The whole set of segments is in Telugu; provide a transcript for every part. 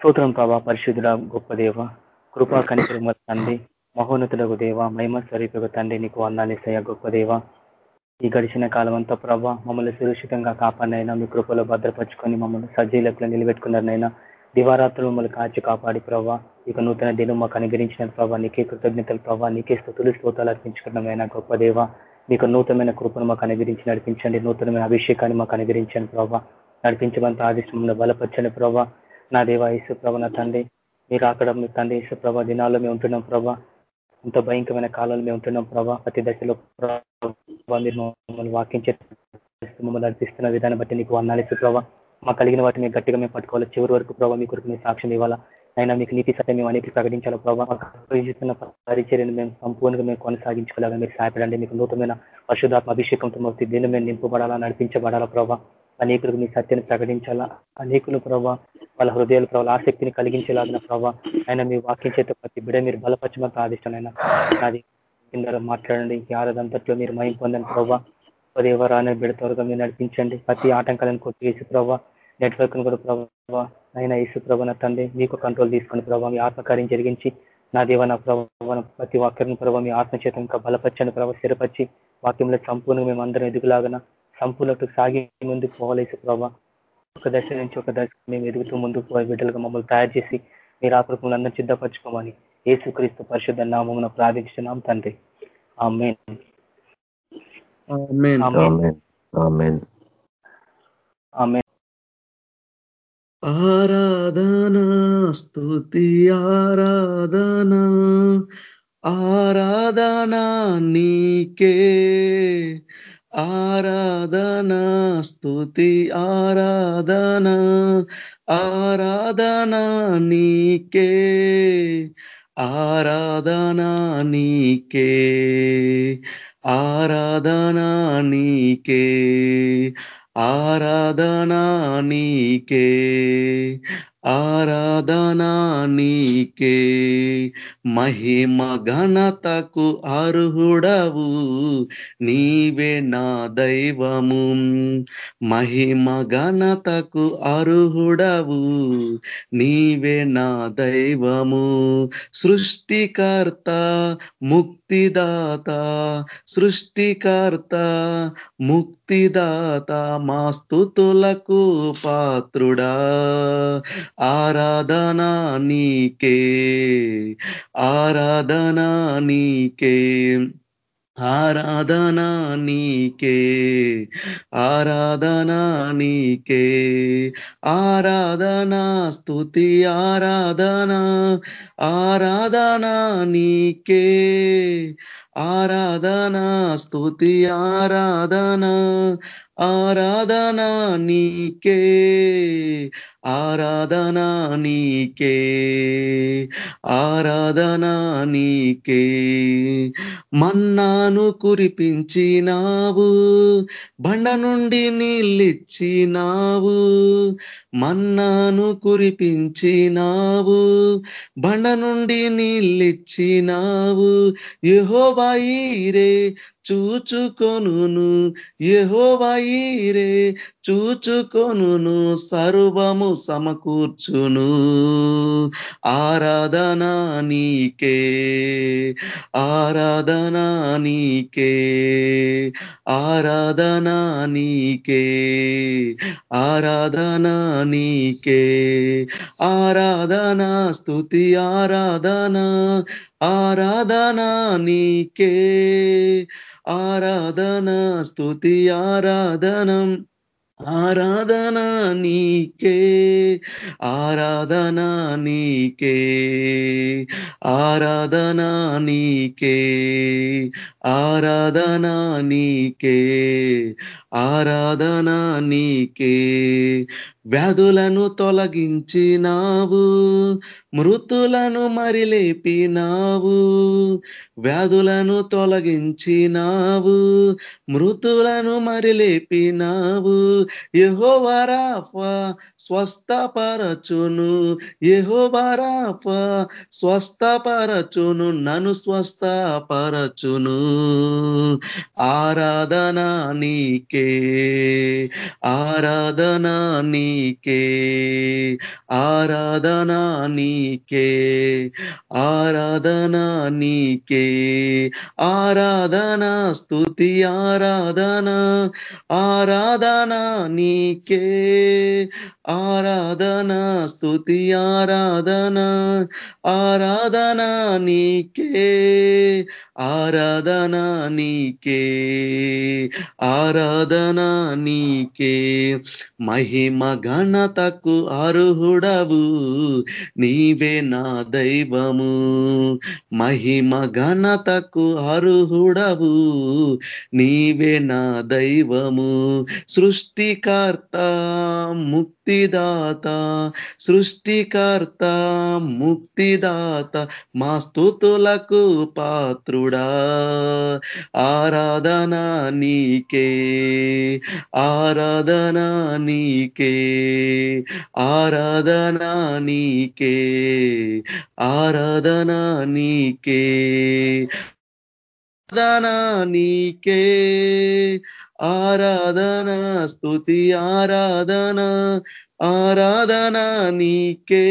స్తోత్రం ప్రభా పరిశుద్ధుడ గొప్ప దేవ. కృపా కనికరిమ తండ్రి మహోన్నతులకు దేవ మహిమ స్వరూపకు తండ్రి నీకు వందాలిసయ్య గొప్ప దేవ. ఈ గడిచిన కాలం అంతా ప్రభా మమ్మల్ని సురక్షితంగా కాపాడినైనా మీ కృపలో భద్రపరుచుకొని మమ్మల్ని సజ్జీలకు నిలబెట్టుకున్నారనైనా దివారాత్రులు మమ్మల్ని కాచి కాపాడి ప్రభా. ఇక నూతన దినం మాకు అనుగ్రహించిన ప్రభా నీకే కృతజ్ఞతలు ప్రభా నీకే స్థుతులు స్తోతాలు అర్పించుకున్నమైనా గొప్ప దేవ. మీకు నూతనమైన కృపను మాకు అనుగ్రహించి నడిపించండి నూతనమైన అభిషేకాన్ని మాకు అనుగ్రహించండి ప్రభా. నడిపించమంత ఆదిష్టంలో బలపరచండి ప్రభా. నా దేవ యేసు ప్రభ నా తండ్రి. మీరు అక్కడ మీ తండ్రి యేసు దినాల్లో మేము ఉంటున్నాం ప్రభా. ఇంత భయంకరమైన కాలంలో మేము ఉంటున్నాం ప్రభా. ప్రతి దశలో మీరు మమ్మల్ని వాకించే మమ్మల్ని నడిపిస్తున్న విధానం బట్టి నీకు వందాలేసు ప్రభావ మాకు కలిగిన వాటిని మేము గట్టిగా మేము పట్టుకోవాలి. చివరి వరకు ప్రభావ మీ కొరకు మేము సాక్ష్యం ఇవ్వాలా. అయినా మీకు నీతి సత్యం మేము అనేక ప్రకటించాలి ప్రభావ పరిచర్యను మేము సంపూర్ణంగా మేము కొనసాగించుకోలేగా మీరు సహాయపడండి. మీకు నూతనమైన పరిశుధాత్మ అభిషేకంతో దీన్ని మేము నింపబడాలా నడిపించబడాలా ప్రభావ అనేకులకు మీ సత్యాన్ని ప్రకటించాలా? అనేకులు ప్రభావ వాళ్ళ హృదయాలు ప్రభావ ఆసక్తిని కలిగించేలాగిన ప్రభావ ఆయన మీ వాక్యం చేత ప్రతి బిడ మీరు బలపరచమని ఆదిష్టమైన అది కింద మాట్లాడండి ఈ ఆరదంతట్లో మీరు మయం పొందని ప్రభావ పదేవరాన్ని బిడ త్వరగా మీరు నడిపించండి. ప్రతి ఆటంకాలను కొట్టివేసి ప్రభావ నెట్వర్క్ కూడా ప్రభావ ఆయన ఇసు ప్రభావ తండ్రి మీకు కంట్రోల్ తీసుకుని ప్రభావ మీ ఆత్మకార్యం జరిగించి నా దేవ నా ప్రభావ ప్రతి వాక్యం ప్రభావ మీ ఆత్మచేత ఇంకా బలపరచని ప్రభావ స్థిరపరిచి వాక్యంలో సంపూర్ణంగా మేము అందరం ఎదుగులాగన సంపూర్ణకు సాగి ముందుకు పోవాలేసి ప్రభావ ఒక దశ నుంచి ఒక దశ మేము ఎదుగుతూ ముందుకు పోయే బిడ్డలుగా మమ్మల్ని తయారు చేసి మీరు ఆ కృపను అందరూ సిద్ధపరచుకోమని ఏసుక్రీస్తు పరిశుద్ధ నామమున ప్రార్థించున్నాం తండ్రి. ఆరాధనా స్తుతి ఆరాధనా ఆరాధనా నీకే. ఆరాధనా స్తుతి ఆరాధనా ఆరాధనా నీకే ఆరాధనా నీకే ఆరాధనా నీకే ఆరాధనా నీకే ఆరాధనా నీకే మహిమ ఘనతకు అర్హుడవు. నీవే నా దైవము. మహిమ ఘనతకు అర్హుడవు. నీవే నా దైవము. సృష్టికర్త ముక్తిదాత సృష్టికర్త ముక్తి ముక్తిదాత మా స్థుతులకు పాత్రుడా. ఆరాధనా నీకే ఆరాధనా నీకే ఆరాధనా నీకే ఆరాధనా నీకే ఆరాధనా స్థుతి ఆరాధనా ఆరాధనా నీకే. ఆరాధనా స్తుతి ఆరాధనా ఆరాధనా నీకే. ఆరాధనా నీకే ఆరాధనా నీకే. మన్నాను కురిపించినావు బండ నుండి నీళ్ళిచ్చినావు మన్నాను కురిపించినావు బండ నుండి నీళ్ళిచ్చినావు. యహోవాయిరే చూచుకొనును యహోవాయిరే చూచుకొను సర్వము సమకూర్చును. ఆరాధనా నీకే ఆరాధనా నీకే ఆరాధనా నీకే ఆరాధనా నీకే. ఆరాధనా స్తుతి ఆరాధనా ఆరాధనా నీకే. ఆరాధనా స్తుతి ఆరాధనం. ఆరాధనా నీకే ఆరాధనా నీకే ఆరాధనా నీకే ఆరాధనా నీకే ఆరాధనా నీకే. వ్యాధులను తొలగించినావు మృతులను మరిలేపినావు వ్యాధులను తొలగించినావు మృతులను మరిలేపినావు. యహోవరాఫా స్వస్థపరచును యెహోవారాఫ స్వస్థపరచును నన్ను స్వస్థపరచును. ఆరాధన నీకే. నీకే ఆరాధనా నీకే ఆరాధనా నీకే ఆరాధనా నీకే ఆరాధనా స్థుతి ఆరాధనా ఆరాధనా నీకే ఆరాధనా స్థుతి ఆరాధనా ఆరాధనా నీకే ఆరాధనా నీకే ఆరాధ ఆరాధన నీకే. మహిమ ఘనతకు అర్హుడవు. నీవే నా దైవము. మహిమ ఘనతకు అర్హుడవు. నీవే నా దైవము. సృష్టికర్త ముక్తిదాత. సృష్టికర్త ముక్తిదాత మా స్థుతులకు పాత్రుడా. ఆరాధన నీకే. ఆరాధనా నీకే ఆరాధనా నీకే ఆరాధనా నీకే. ఆరాధనా నీకే. ఆరాధనా స్థుతి ఆరాధనా ఆరాధనా నీకే.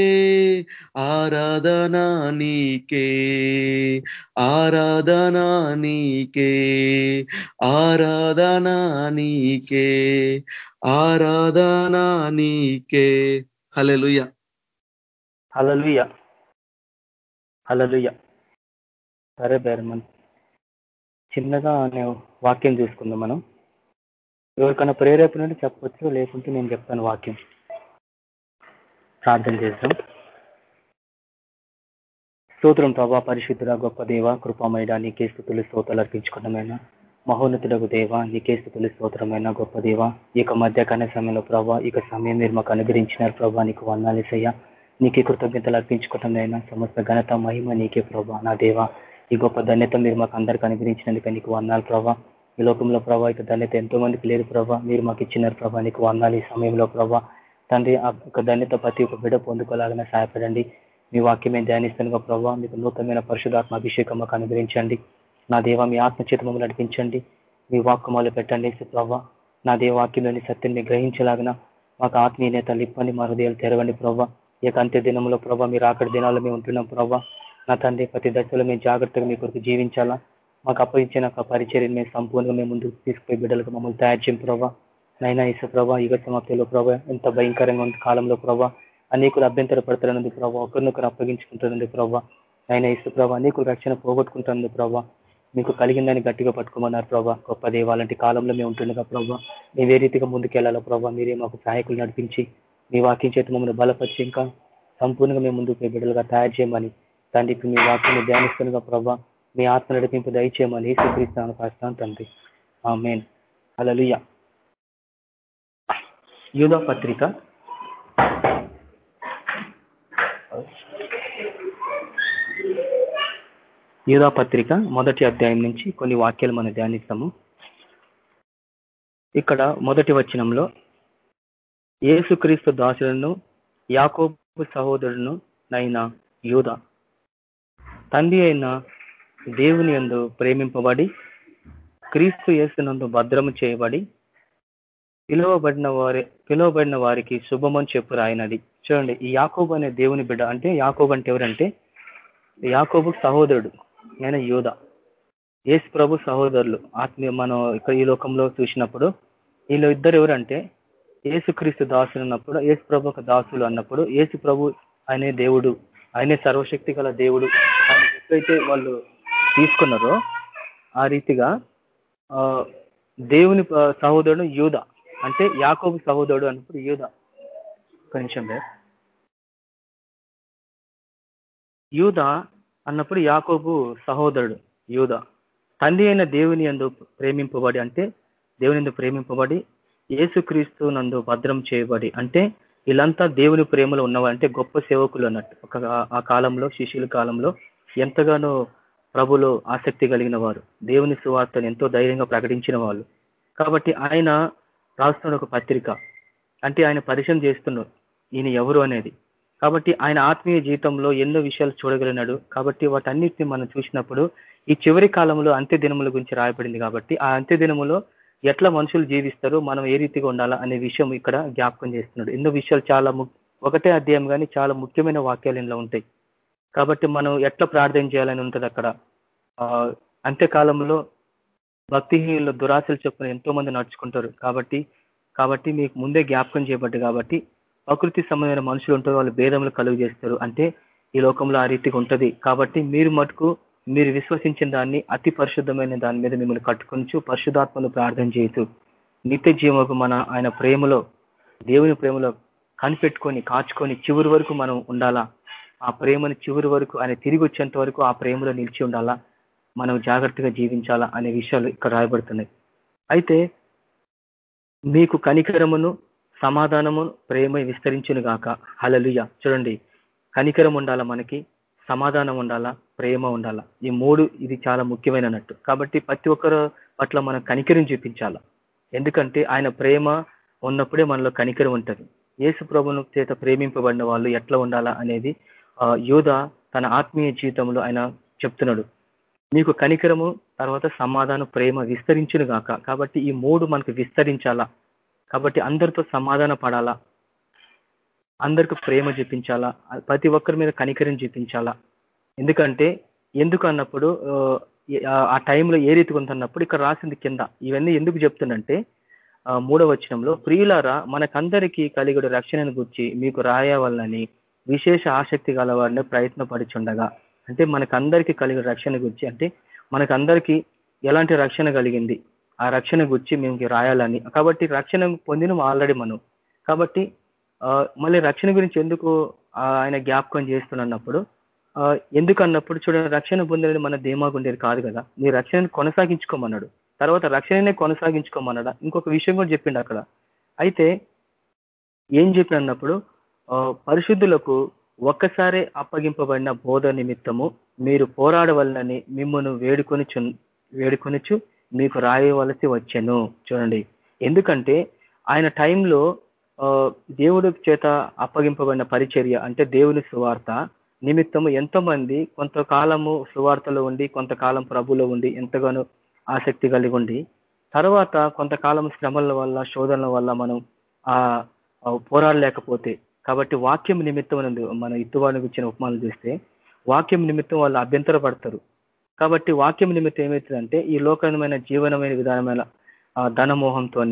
ఆరాధనా నీకే. ఆరాధనా నీకే. ఆరాధనా నీకే. ఆరాధనా నీకే. హలలుయ హలలుయ హలలుయ సరే బేరమన్. చిన్నగా అనే వాక్యం చూసుకుందాం మనం. ఎవరికైనా ప్రేరేపణ ఉంటే చెప్పొచ్చు లేకుంటే నేను చెప్తాను వాక్యం. ప్రార్థన చేద్దాం. స్తోత్రం ప్రభా పరిశుద్ధుడ గొప్ప దేవ కృపమైన నీకే స్థుతులు స్తోతాలు అర్పించుకున్నమైన మహోన్నతుడకు దేవ నీకే స్థుతులు స్తోత్రమైన గొప్ప దేవ. ఈ మధ్యకాల సమయంలో ప్రభా ఇక సమయం మీరు మాకు అనుగ్రహించినారు ప్రభా నీకు వందాలేసయ్యా నీకే కృతజ్ఞతలు అర్పించుకోవటమైనా సమస్త ఘనత మహిమ నీకే ప్రభా నా దేవ. ఈ గొప్ప ధన్యత మీరు మాకు అందరికి అనుగ్రహించినందుకు నీకు వందాలు ప్రభా. ఈ లోకంలో ప్రభా ఇక ధన్యత ఎంతో మందికి లేదు ప్రభా. మీరు మాకు ఇచ్చినారు ప్రభా నీకు వందాలు ఈ సమయంలో ప్రభా. తండ్రి ఆ యొక్క ధన్యత ప్రతి ఒక్క బిడ పొందుకోలాగానే సహాయపడండి. మీ వాక్యమే ధ్యానిస్తున్నగా ప్రభావ మీకు నూతనమైన పరిశుధాత్మ అభిషేకం మాకు అనుగ్రహించండి. నా దేవ మీ ఆత్మచేత మమ్మల్ని నడిపించండి. మీ వాక్యమాలు పెట్టండి ప్రభావ నా దేవ వాక్యంలోని సత్యాన్ని గ్రహించలాగిన మాకు ఆత్మీయత లిప్పని మా హృదయాలు తెరవండి ప్రభావ ఈ యొక్క అంత్య దినంలో ప్రభావ మీరు అక్కడి దినాల్లో మేము ఉంటున్నాం ప్రభావ నా తండ్రి ప్రతి దశలో మేము జాగ్రత్తగా మీ కొరకు జీవించాలా? మాకు అప్పగించిన ఒక పరిచర్ని మేము సంపూర్ణంగా మేము ముందుకు తీసుకుపోయి బిడ్డలకు మమ్మల్ని తయారు చేయం ప్రభా. నైనా ఇసు ప్రభా యుగ సమాప్తిలో ప్రభా ఎంత భయంకరంగా ఉంది కాలంలో ప్రభా. అనేకులు అభ్యంతర పడుతున్నందుకు ప్రభావ ఒకరినొకరు అప్పగించుకుంటున్నది ప్రభా. నైనా ఇసు ప్రభా అనేకులు రక్షణ పోగొట్టుకుంటున్నది ప్రభా. మీకు కలిగిందని గట్టిగా పట్టుకోమన్నారు ప్రభా. గొప్ప దేవాలంటి కాలంలో మేము ఉంటుండగా ప్రభా. మేము ఏ రీతిగా ముందుకెళ్ళాలో ప్రభా మీరే మాకు సహాయకులు నడిపించి మీ వాకింగ్ చేతి మమ్మల్ని బలపరిచి ఇంకా సంపూర్ణంగా మేము ముందుకు బిడ్డలుగా తయారు చేయమని తండ్రికి మీ వాక్యాన్ని ధ్యానిస్తుండగా ప్రభా. మీ ఆత్మ నడిపింపు దయచేయమని శ్రీకరిస్తాను కాస్తాను తండ్రి. ఆ మెయిన్ అలలుయ యూదా పత్రిక. యూదా పత్రిక మొదటి అధ్యాయం నుంచి కొన్ని వాక్యాలు మనం ధ్యానిస్తాము. ఇక్కడ మొదటి వచనంలో ఏసుక్రీస్తు దాసులను యాకోబు సహోదరులను నైనా యూదా తండ్రి అయిన దేవుని ఎందు ప్రేమింపబడి క్రీస్తు యేసునందు భద్రము చేయబడి పిలువబడిన వారి పిలువబడిన వారికి శుభమని చెప్పు రాయినది చూడండి ఈ యాకోబు అనే దేవుని బిడ్డ అంటే యాకోబు అంటే ఎవరంటే యాకోబు సహోదరుడు ఆయన యోధ యేసు ప్రభు సహోదరులు ఆత్మీయ మనం ఇక్కడ ఈ లోకంలో చూసినప్పుడు వీళ్ళు ఇద్దరు ఎవరంటే ఏసుక్రీస్తు దాసులు అన్నప్పుడు ఏసు ప్రభు ఒక దాసులు అన్నప్పుడు ఏసు ప్రభు అనే దేవుడు ఆయనే సర్వశక్తి గల దేవుడు అయితే వాళ్ళు తీసుకున్నారో ఆ రీతిగా ఆ దేవుని సహోదరుడు యూధ అంటే యాకోబు సహోదరుడు అన్నప్పుడు యూధ ఒక నిమిషం యూధ అన్నప్పుడు యాకోబు సహోదరుడు యూధ తండ్రి అయిన దేవుని ఎందు ప్రేమింపబడి అంటే దేవుని ఎందు ప్రేమింపబడి ఏసుక్రీస్తు నందు భద్రం చేయబడి అంటే వీళ్ళంతా దేవుని ప్రేమలో ఉన్నవారు అంటే గొప్ప సేవకులు అన్నట్టు. ఒక ఆ కాలంలో శిష్యుల కాలంలో ఎంతగానో ప్రభులో ఆసక్తి కలిగిన వారు. దేవుని సువార్తను ఎంతో ధైర్యంగా ప్రకటించిన వాళ్ళు. కాబట్టి ఆయన రాస్తున్న ఒక పత్రిక. అంటే ఆయన పరిచయం చేస్తున్నారు ఈయన ఎవరు అనేది. కాబట్టి ఆయన ఆత్మీయ జీవితంలో ఎన్నో విషయాలు చూడగలిగినాడు. కాబట్టి వాటన్నిటిని మనం చూసినప్పుడు ఈ చివరి కాలంలో అంత్య దినముల గురించి రాయబడింది కాబట్టి ఆ అంత్య దినములో ఎట్లా మనుషులు జీవిస్తారు మనం ఏ రీతిగా ఉండాలా అనే విషయం ఇక్కడ జ్ఞాపకం చేస్తున్నాడు. ఎన్నో విషయాలు చాలా ఒకటే అధ్యాయం కానీ చాలా ముఖ్యమైన వాక్యాలు ఇందులో ఉంటాయి. కాబట్టి మనం ఎట్లా ప్రార్థన చేయాలని ఉంటుంది అక్కడ? అంత్యకాలంలో భక్తిహీనులు దురాశలు చొప్పున ఎంతో మంది నడుచుకుంటారు. కాబట్టి కాబట్టి మీకు ముందే జ్ఞాపకం చేయబడ్డు కాబట్టి ప్రకృతి సంబంధమైన మనుషులు ఉంటారు వాళ్ళు భేదములు కలుగు చేస్తారు. అంటే ఈ లోకంలో ఆ రీతిగా ఉంటుంది. కాబట్టి మీరు మటుకు మీరు విశ్వసించిన దాన్ని అతి పరిశుద్ధమైన దాని మీద మిమ్మల్ని కట్టుకొనిచు పరిశుధాత్మను ప్రార్థన చేయొచ్చు నిత్య జీవకు మన ఆయన ప్రేమలో దేవుని ప్రేమలో కనిపెట్టుకొని కాచుకొని చివరి వరకు మనం ఉండాలా? ఆ ప్రేమను చివరి వరకు ఆయన తిరిగి వచ్చేంత వరకు ఆ ప్రేమలో నిలిచి ఉండాలా? మనం జాగ్రత్తగా జీవించాలా అనే విషయాలు ఇక్కడ రాయబడుతున్నాయి. అయితే మీకు కనికరమును సమాధానము ప్రేమ విస్తరించును గాక. హలలుయ చూడండి. కనికరం ఉండాలా మనకి? సమాధానం ఉండాలా? ప్రేమ ఉండాలా? ఈ మూడు ఇది చాలా ముఖ్యమైన నట్టు కాబట్టి ప్రతి ఒక్కరు పట్ల మనం కనికరం చూపించాలా? ఎందుకంటే ఆయన ప్రేమ ఉన్నప్పుడే మనలో కనికరం ఉంటుంది. యేసు ప్రభును చేత ప్రేమింపబడిన వాళ్ళు ఎట్లా ఉండాలా అనేది యోధ తన ఆత్మీయ జీవితంలో ఆయన చెప్తున్నాడు మీకు కనికరము తర్వాత సమాధానం ప్రేమ విస్తరించును గాక. కాబట్టి ఈ మూడు మనకు విస్తరించాలా? కాబట్టి అందరితో సమాధాన పడాలా? అందరికి ప్రేమ చూపించాలా? ప్రతి ఒక్కరి మీద కనికరం చూపించాలా? ఎందుకంటే ఎందుకు అన్నప్పుడు ఆ టైంలో ఏ రీతి ఉందన్నప్పుడు ఇక్కడ రాసింది కింద. ఇవన్నీ ఎందుకు చెప్తుందంటే మూడవ వచనంలో ప్రియులారా మనకందరికీ కలిగడు రక్షణను గుర్చి మీకు రాయవాలని విశేష ఆసక్తి గలవారిని ప్రయత్నపడుచుండగా. అంటే మనకందరికీ కలిగిన రక్షణ గురించి అంటే మనకందరికీ ఎలాంటి రక్షణ కలిగింది? ఆ రక్షణ గురించి మేము రాయాలని. కాబట్టి రక్షణ పొందిన ఆల్రెడీ మనం. కాబట్టి మళ్ళీ రక్షణ గురించి ఎందుకు ఆయన జ్ఞాపకం చేస్తున్నప్పుడు ఎందుకన్నప్పుడు చూడండి రక్షణ పొందినది మన ధీమాగుండేది కాదు కదా. నీ రక్షణను కొనసాగించుకోమన్నాడు. తర్వాత రక్షణనే కొనసాగించుకోమన్నాడా? ఇంకొక విషయం కూడా చెప్పిండు అక్కడ. అయితే ఏం చెప్పినప్పుడు పరిశుద్ధులకు ఒక్కసారే అప్పగింపబడిన బోధ నిమిత్తము మీరు పోరాడవలనని మిమ్మల్ని వేడుకొని వేడుకొనిచు మీకు రాయవలసి వచ్చాను. చూడండి. ఎందుకంటే ఆయన టైంలో దేవుడి చేత అప్పగింపబడిన పరిచర్య అంటే దేవుని సువార్త నిమిత్తము ఎంతో మంది కొంతకాలము సువార్తలో ఉండి కొంతకాలం ప్రభులో ఉండి ఎంతగానో ఆసక్తి కలిగి ఉండి తర్వాత కొంతకాలం శ్రమల వల్ల శోధనల వల్ల మనం ఆ పోరాడలేకపోతే కాబట్టి వాక్యం నిమిత్తం మన ఇత్తువానికి ఇచ్చిన ఉపమానం చూస్తే వాక్యం నిమిత్తం వాళ్ళు అభ్యంతర పడతారు కాబట్టి వాక్యం నిమిత్తం ఏమవుతుందంటే ఈ లోకమైన జీవనమైన విధానమైన ధనమోహంతో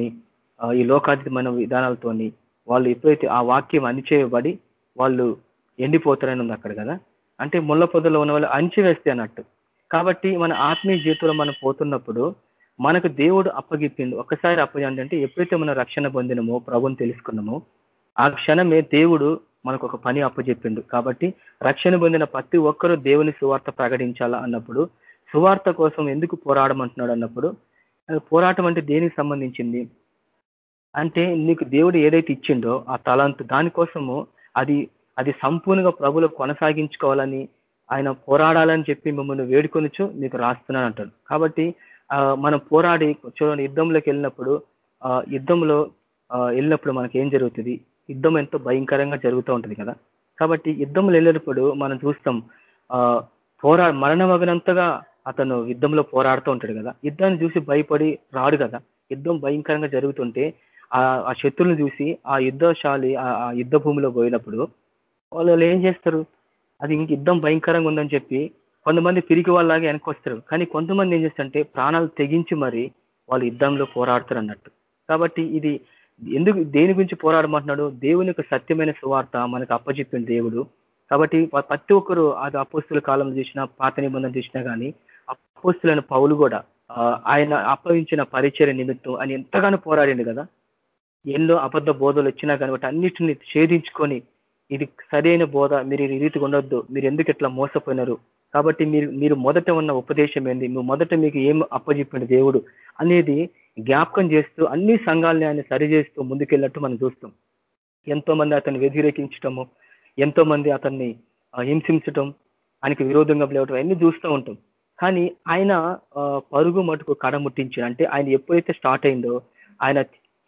ఈ లోకాతీతమైన విధానాలతోని వాళ్ళు ఎప్పుడైతే ఆ వాక్యం అణిచేయబడి వాళ్ళు ఎండిపోతారని ఉంది అక్కడ కదా? అంటే ముళ్ళ పొదలో ఉన్న వాళ్ళు అణిచివేస్తే అన్నట్టు. కాబట్టి మన ఆత్మీయ జీవితంలో మనం పోతున్నప్పుడు మనకు దేవుడు అప్పగిప్పిండు ఒక్కసారి అప్పగింది అంటే ఎప్పుడైతే మనం రక్షణ పొందినమో ప్రభుని తెలుసుకున్నామో ఆ క్షణమే దేవుడు మనకు ఒక పని అప్పచెప్పిండు. కాబట్టి రక్షణ పొందిన ప్రతి ఒక్కరూ దేవుని సువార్త ప్రకటించాలా అన్నప్పుడు సువార్త కోసం ఎందుకు పోరాడమంటున్నాడు అన్నప్పుడు పోరాటం అంటే దేనికి సంబంధించింది? అంటే నీకు దేవుడు ఏదైతే ఇచ్చిండో ఆ తలంతు దానికోసము అది అది సంపూర్ణంగా ప్రభులు కొనసాగించుకోవాలని ఆయన పోరాడాలని చెప్పి మిమ్మల్ని వేడుకొనిచు నీకు రాస్తున్నాను అంటాడు. కాబట్టి మనం పోరాడి చూడండి యుద్ధంలోకి వెళ్ళినప్పుడు యుద్ధంలో వెళ్ళినప్పుడు మనకి ఏం జరుగుతుంది? యుద్ధం ఎంతో భయంకరంగా జరుగుతూ ఉంటుంది కదా. కాబట్టి యుద్ధంలో వెళ్ళినప్పుడు మనం చూస్తాం పోరా మరణమగినంతగా అతను యుద్ధంలో పోరాడుతూ ఉంటాడు కదా. యుద్ధాన్ని చూసి భయపడి రాడు కదా. యుద్ధం భయంకరంగా జరుగుతుంటే ఆ శత్రువులను చూసి ఆ యుద్ధశాలి ఆ యుద్ధ భూమిలో పోయినప్పుడు వాళ్ళు ఏం చేస్తారు? అది ఇంక యుద్ధం భయంకరంగా ఉందని చెప్పి కొంతమంది పిరికి వాళ్ళలాగా వెనకొస్తారు వస్తారు. కానీ కొంతమంది ఏం చేస్తారంటే ప్రాణాలు తెగించి మరి వాళ్ళు యుద్ధంలో పోరాడతారు అన్నట్టు. కాబట్టి ఇది ఎందుకు దేని గురించి పోరాడమంటున్నాడు? దేవుని యొక్క సత్యమైన సువార్త మనకు అప్పచెప్పిన దేవుడు. కాబట్టి ప్రతి ఒక్కరు అది అపోస్తుల కాలం చూసినా పాత నిబంధన చూసినా కానీ అపోస్తులైన పౌలు కూడా ఆయన అప్పగించిన పరిచయ నిమిత్తం ఆయన ఎంతగానో పోరాడిండు కదా. ఎన్నో అబద్ధ బోధలు వచ్చినా కానీ వాటి అన్నిటిని ఛేదించుకొని ఇది సరైన బోధ మీరు ఈ రీతిగా ఉండొద్దు మీరు ఎందుకు ఇట్లా మోసపోయినారు? కాబట్టి మీరు మీరు మొదట ఉన్న ఉపదేశం ఏంది? నువ్వు మొదట మీకు ఏం అప్పజెప్పిన దేవుడు అనేది జ్ఞాపకం చేస్తూ అన్ని సంఘాలని ఆయన సరిచేస్తూ ముందుకెళ్ళినట్టు మనం చూస్తాం. ఎంతో మంది అతన్ని వ్యతిరేకించటము ఎంతో మంది అతన్ని హింసించటం ఆయనకి విరోధంగా లేవటం అన్ని చూస్తూ ఉంటాం. కానీ ఆయన పరుగు మటుకు కడముట్టించి అంటే ఆయన ఎప్పుడైతే స్టార్ట్ అయిందో ఆయన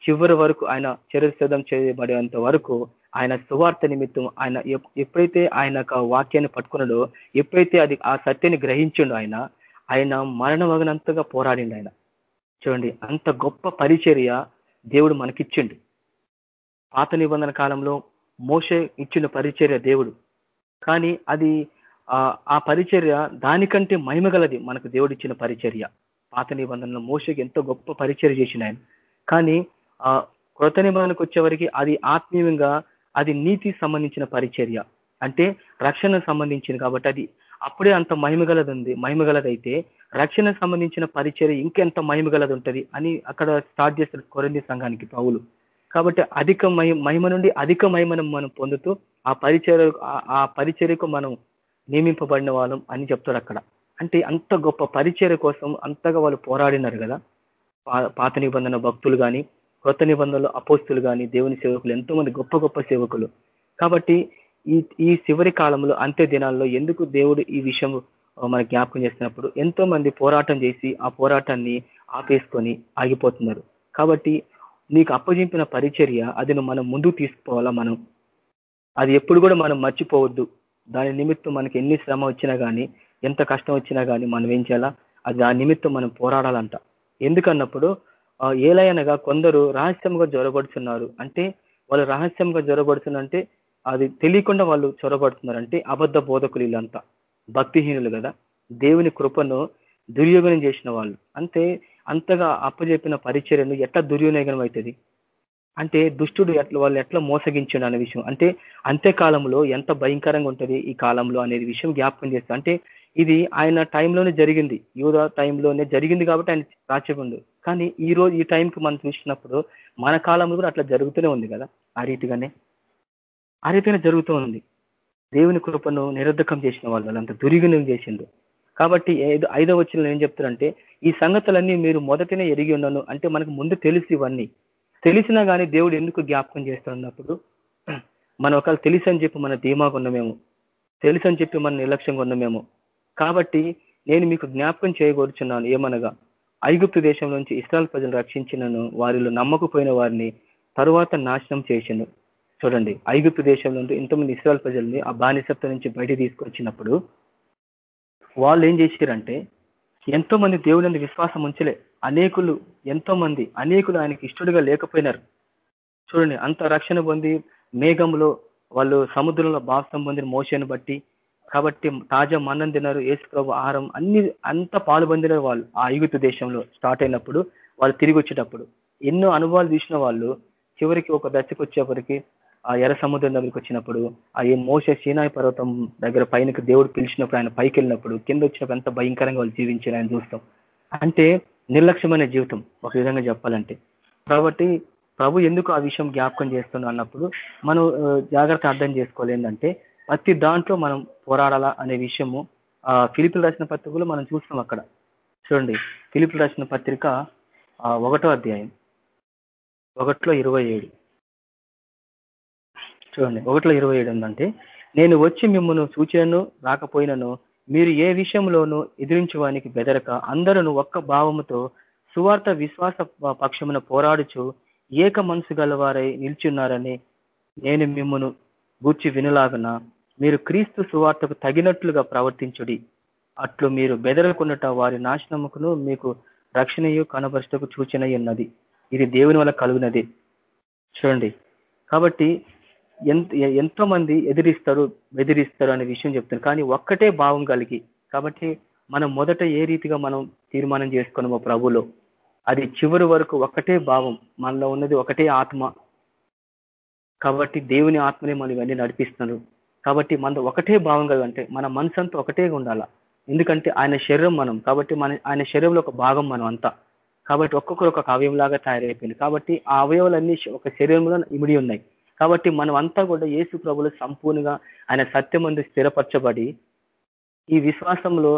చివరి వరకు ఆయన చరిత్రదం చేయబడేంత వరకు ఆయన సువార్త నిమిత్తం ఆయన ఎప్పుడైతే ఆయన వాక్యాన్ని పట్టుకున్నాడో ఎప్పుడైతే అది ఆ సత్యాన్ని గ్రహించిండో ఆయన ఆయన మరణమగినంతగా పోరాడిండు ఆయన. చూడండి అంత గొప్ప పరిచర్య దేవుడు మనకిచ్చిండు. పాత నిబంధన కాలంలో మోస ఇచ్చిన పరిచర్య దేవుడు. కానీ అది ఆ ఆ పరిచర్య దానికంటే మహిమగలది మనకు దేవుడు ఇచ్చిన పరిచర్య. పాత నిబంధనలో మోసకి ఎంతో గొప్ప పరిచర్య చేసిన ఆయన. కానీ ఆ కృత నిబంధనకు వచ్చేవరకు అది ఆత్మీయంగా అది నీతికి సంబంధించిన పరిచర్య. అంటే రక్షణ సంబంధించింది కాబట్టి అది అప్పుడే అంత మహిమగలది ఉంది మహిమగలదైతే రక్షణకు సంబంధించిన పరిచర్య ఇంకెంత మహిమగలది ఉంటుంది అని అక్కడ స్టార్ట్ చేస్తారు కొరంది సంఘానికి పౌలు. కాబట్టి అధిక మహి మహిమ నుండి అధిక మహిమను మనం పొందుతూ ఆ పరిచర్య ఆ- పరిచర్యకు మనం నియమింపబడిన వాళ్ళం అని చెప్తాడు అక్కడ. అంటే అంత గొప్ప పరిచర్య కోసం అంతగా వాళ్ళు పోరాడినారు కదా. పా- పాత నిబంధన భక్తులు కానీ కొత్త నిబంధనలు అపోస్తులు కానీ దేవుని సేవకులు ఎంతో మంది గొప్ప గొప్ప సేవకులు. కాబట్టి ఈ ఈ చివరి కాలంలో అంత్య దినాల్లో ఎందుకు దేవుడు ఈ విషయం మన జ్ఞాపకం చేస్తున్నప్పుడు ఎంతో మంది పోరాటం చేసి ఆ పోరాటాన్ని ఆపేసుకొని ఆగిపోతున్నారు. కాబట్టి నీకు అప్పజింపిన పరిచర్య అది మనం ముందుకు తీసుకుపోవాలా మనం? అది ఎప్పుడు కూడా మనం మర్చిపోవద్దు. దాని నిమిత్తం మనకి ఎన్ని శ్రమ వచ్చినా కానీ ఎంత కష్టం వచ్చినా కానీ మనం ఏం చేయాలా? అది దాని నిమిత్తం మనం పోరాడాలంట. ఎందుకన్నప్పుడు ఏలయనగా కొందరు రహస్యంగా జ్వరబడుతున్నారు అంటే వాళ్ళు రహస్యంగా జ్వరబడుతున్నారంటే అది తెలియకుండా వాళ్ళు చొరబడుతున్నారు. అంటే అబద్ధ బోధకులు వీళ్ళంతా భక్తిహీనులు కదా. దేవుని కృపను దుర్యోగనం చేసిన వాళ్ళు. అంటే అంతగా అప్పచెప్పిన పరిచర్యను ఎట్లా దుర్వినియోగం అవుతుంది అంటే దుష్టుడు ఎట్లా వాళ్ళు ఎట్లా మోసగించండు అనే విషయం. అంటే అంత్యకాలంలో ఎంత భయంకరంగా ఉంటుంది ఈ కాలంలో అనేది విషయం జ్ఞాపకం చేస్తా. అంటే ఇది ఆయన టైంలోనే జరిగింది. యూదా టైంలోనే జరిగింది కాబట్టి ఆయన రాచకుండు కానీ ఈ రోజు ఈ టైంకి మనం చూసినప్పుడు మన కాలంలో కూడా అట్లా జరుగుతూనే ఉంది కదా? ఆ రీతిగానే. ఆ రీతిగానే జరుగుతూ ఉంది. దేవుని కృపను నిరర్ధకం చేసిన వాళ్ళు వాళ్ళంతా దుర్వినియోగం చేసిండు కాబట్టి ఐదో- ఐదో వచ్చిన ఏం చెప్తారంటే ఈ సంగతులన్నీ మీరు మొదటనే ఎరిగి ఉన్నాను అంటే మనకు ముందు తెలుసు ఇవన్నీ. తెలిసినా కానీ దేవుడు ఎందుకు జ్ఞాపకం చేస్తున్నప్పుడు మనం ఒకవేళ తెలుసు అని చెప్పి మన ధీమాగా ఉన్నామేమో తెలుసు అని చెప్పి మన నిర్లక్ష్యంగా ఉన్నామేమో కాబట్టి నేను మీకు జ్ఞాపకం చేయగోరుచున్నాను ఏమనగా ఐగుప్తు దేశం నుంచి ఇస్రాయల్ ప్రజలు రక్షించినను వారిలో నమ్మకపోయిన వారిని తరువాత నాశనం చేసిండు చూడండి ఐగుప్తు దేశం నుండి ఇంతమంది ఇస్రాయల్ ప్రజల్ని ఆ బానిసత్వం నుంచి బయట తీసుకొచ్చినప్పుడు వాళ్ళు ఏం చేశారంటే ఎంతో మంది దేవుని విశ్వాసం ఉంచలే. అనేకులు ఎంతో మంది అనేకులు ఆయనకి ఇష్టడుగా లేకపోయినారు. చూడండి అంత రక్షణ పొంది మేఘంలో వాళ్ళు సముద్రంలో బాప్సం పొందిన మోసను బట్టి కాబట్టి తాజా మన్నం తిన్నారు ఏసు ప్రభు ఆహారం అన్ని అంత పాలు పొందినారు వాళ్ళు ఆ ఐగుప్తు దేశంలో స్టార్ట్ అయినప్పుడు వాళ్ళు తిరిగి వచ్చేటప్పుడు. ఎన్నో అనుభవాలు చూసిన వాళ్ళు చివరికి ఒక దశకు వచ్చేప్పటికి ఆ ఎర్ర సముద్రం దగ్గరికి వచ్చినప్పుడు ఆ ఏ మోస సీనాయి పర్వతం దగ్గర పైనకి దేవుడు పిలిచినప్పుడు ఆయన పైకి వెళ్ళినప్పుడు కింద వచ్చినప్పుడు ఎంత భయంకరంగా వాళ్ళు జీవించారు ఆయన చూస్తాం. అంటే నిర్లక్ష్యమైన జీవితం ఒక విధంగా చెప్పాలంటే. కాబట్టి ప్రభు ఎందుకు ఆ విషయం జ్ఞాపకం చేస్తున్నా అన్నప్పుడు మనం జాగ్రత్త అర్థం చేసుకోవాలి ఏంటంటే ప్రతి దాంట్లో మనం పోరాడాలా అనే విషయము ఆ ఫిలిపిల్ రాసిన పత్రికలో మనం చూస్తాం అక్కడ. చూడండి ఫిలిపిలు రాసిన పత్రిక ఒకటో అధ్యాయం. ఒకటిలో ఇరవై ఏడు. చూడండి ఒకటిలో ఇరవై ఏడు ఉందంటే నేను వచ్చి మిమ్మల్ని సూచనను రాకపోయినను మీరు ఏ విషయంలోనూ ఎదిరించువానికి బెదరక అందరూ ఒక్క భావముతో సువార్త విశ్వాస పక్షమున పోరాడుచు ఏక మనసు గలవారై నిల్చున్నారని నేను మిమ్మను గూర్చి వినలాగన? మీరు క్రీస్తు సువార్తకు తగినట్లుగా ప్రవర్తించుడి. అట్లు మీరు బెదరకున్నట వారి నాశనముకును మీకు రక్షణయు కనబరుటకు సూచన ఉన్నది ఇది దేవుని వల్ల కలుగునది. చూడండి. కాబట్టి ఎంత ఎంతో మంది ఎదిరిస్తారు బెదిరిస్తారు అనే విషయం చెప్తారు కానీ ఒక్కటే భావం కలిగి కాబట్టి మనం మొదట ఏ రీతిగా మనం తీర్మానం చేసుకున్నామో ప్రభులో అది చివరి వరకు ఒక్కటే భావం మనలో ఉన్నది ఒకటే ఆత్మ. కాబట్టి దేవుని ఆత్మనే మనం ఇవన్నీ నడిపిస్తున్నారు. కాబట్టి మన ఒకటే భావం కదా అంటే మన మనసు అంతా ఒకటే ఉండాల? ఎందుకంటే ఆయన శరీరం మనం. కాబట్టి మన ఆయన శరీరంలో ఒక భాగం మనం అంతా. కాబట్టి ఒక్కొక్కరు ఒక అవయవంలాగా తయారైపోయింది. కాబట్టి ఆ అవయవాలన్నీ ఒక శరీరంలో ఇమిడి ఉన్నాయి. కాబట్టి మనం అంతా కూడా యేసు ప్రభులు సంపూర్ణంగా ఆయన సత్యమందు స్థిరపరచబడి ఈ విశ్వాసంలో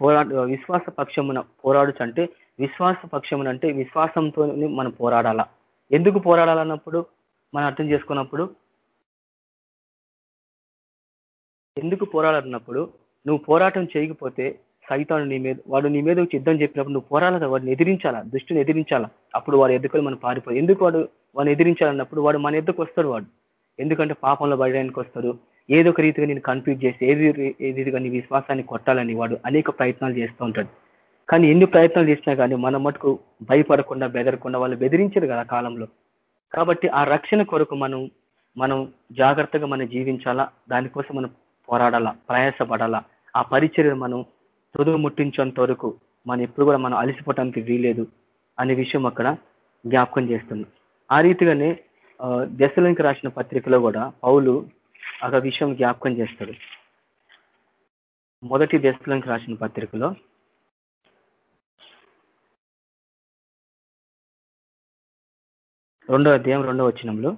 పోరా విశ్వాస పక్షమున పోరాడుచు అంటే విశ్వాస పక్షమున అంటే విశ్వాసంతో మనం పోరాడాలా? ఎందుకు పోరాడాలన్నప్పుడు? మనం అర్థం చేసుకున్నప్పుడు ఎందుకు పోరాడాలన్నప్పుడు నువ్వు పోరాటం చేయకపోతే సైతాను నీ మీద వాడు నీ మీద వచ్చి యుద్ధం చెప్పినప్పుడు నువ్వు పోరాడాలి వాడిని ఎదిరించాలా? దుష్టిని ఎదిరించాలా? అప్పుడు వాడు ఎదుకొని మనం పారిపోయి ఎందుకు వాడు వాడిని ఎదిరించాలన్నప్పుడు వాడు మన ఎద్దుకు వస్తాడు వాడు. ఎందుకంటే పాపంలో పడడానికి వస్తాడు. ఏదో ఒక రీతిగా నేను కన్ఫ్యూజ్ చేసి ఏది ఏదిగా రీతిగా నీ విశ్వాసాన్ని కొట్టాలని వాడు అనేక ప్రయత్నాలు చేస్తూ ఉంటాడు. కానీ ఎన్ని ప్రయత్నాలు చేసినా కానీ మన మటుకు భయపడకుండా బెదరకుండా వాళ్ళు బెదిరించారు కదా ఆ కాలంలో. కాబట్టి ఆ రక్షణ కొరకు మనం మనం జాగ్రత్తగా మనం జీవించాలా? దానికోసం మనం పోరాడాలా ప్రయాసపడాలా? ఆ పరిచర్య మనం తుదుగు ముట్టించేంత వరకు మనం ఎప్పుడు కూడా మనం అలసిపోవటానికి వీలేదు అనే విషయం అక్కడ జ్ఞాపకం చేస్తున్నాం ఆ రీతిగానే దశలంకి రాసిన పత్రికలో కూడా పౌలు ఒక విషయం జ్ఞాపకం చేస్తాడు. మొదటి దశలంకి రాసిన పత్రికలో రెండో అధ్యాయం రెండో వచనంలో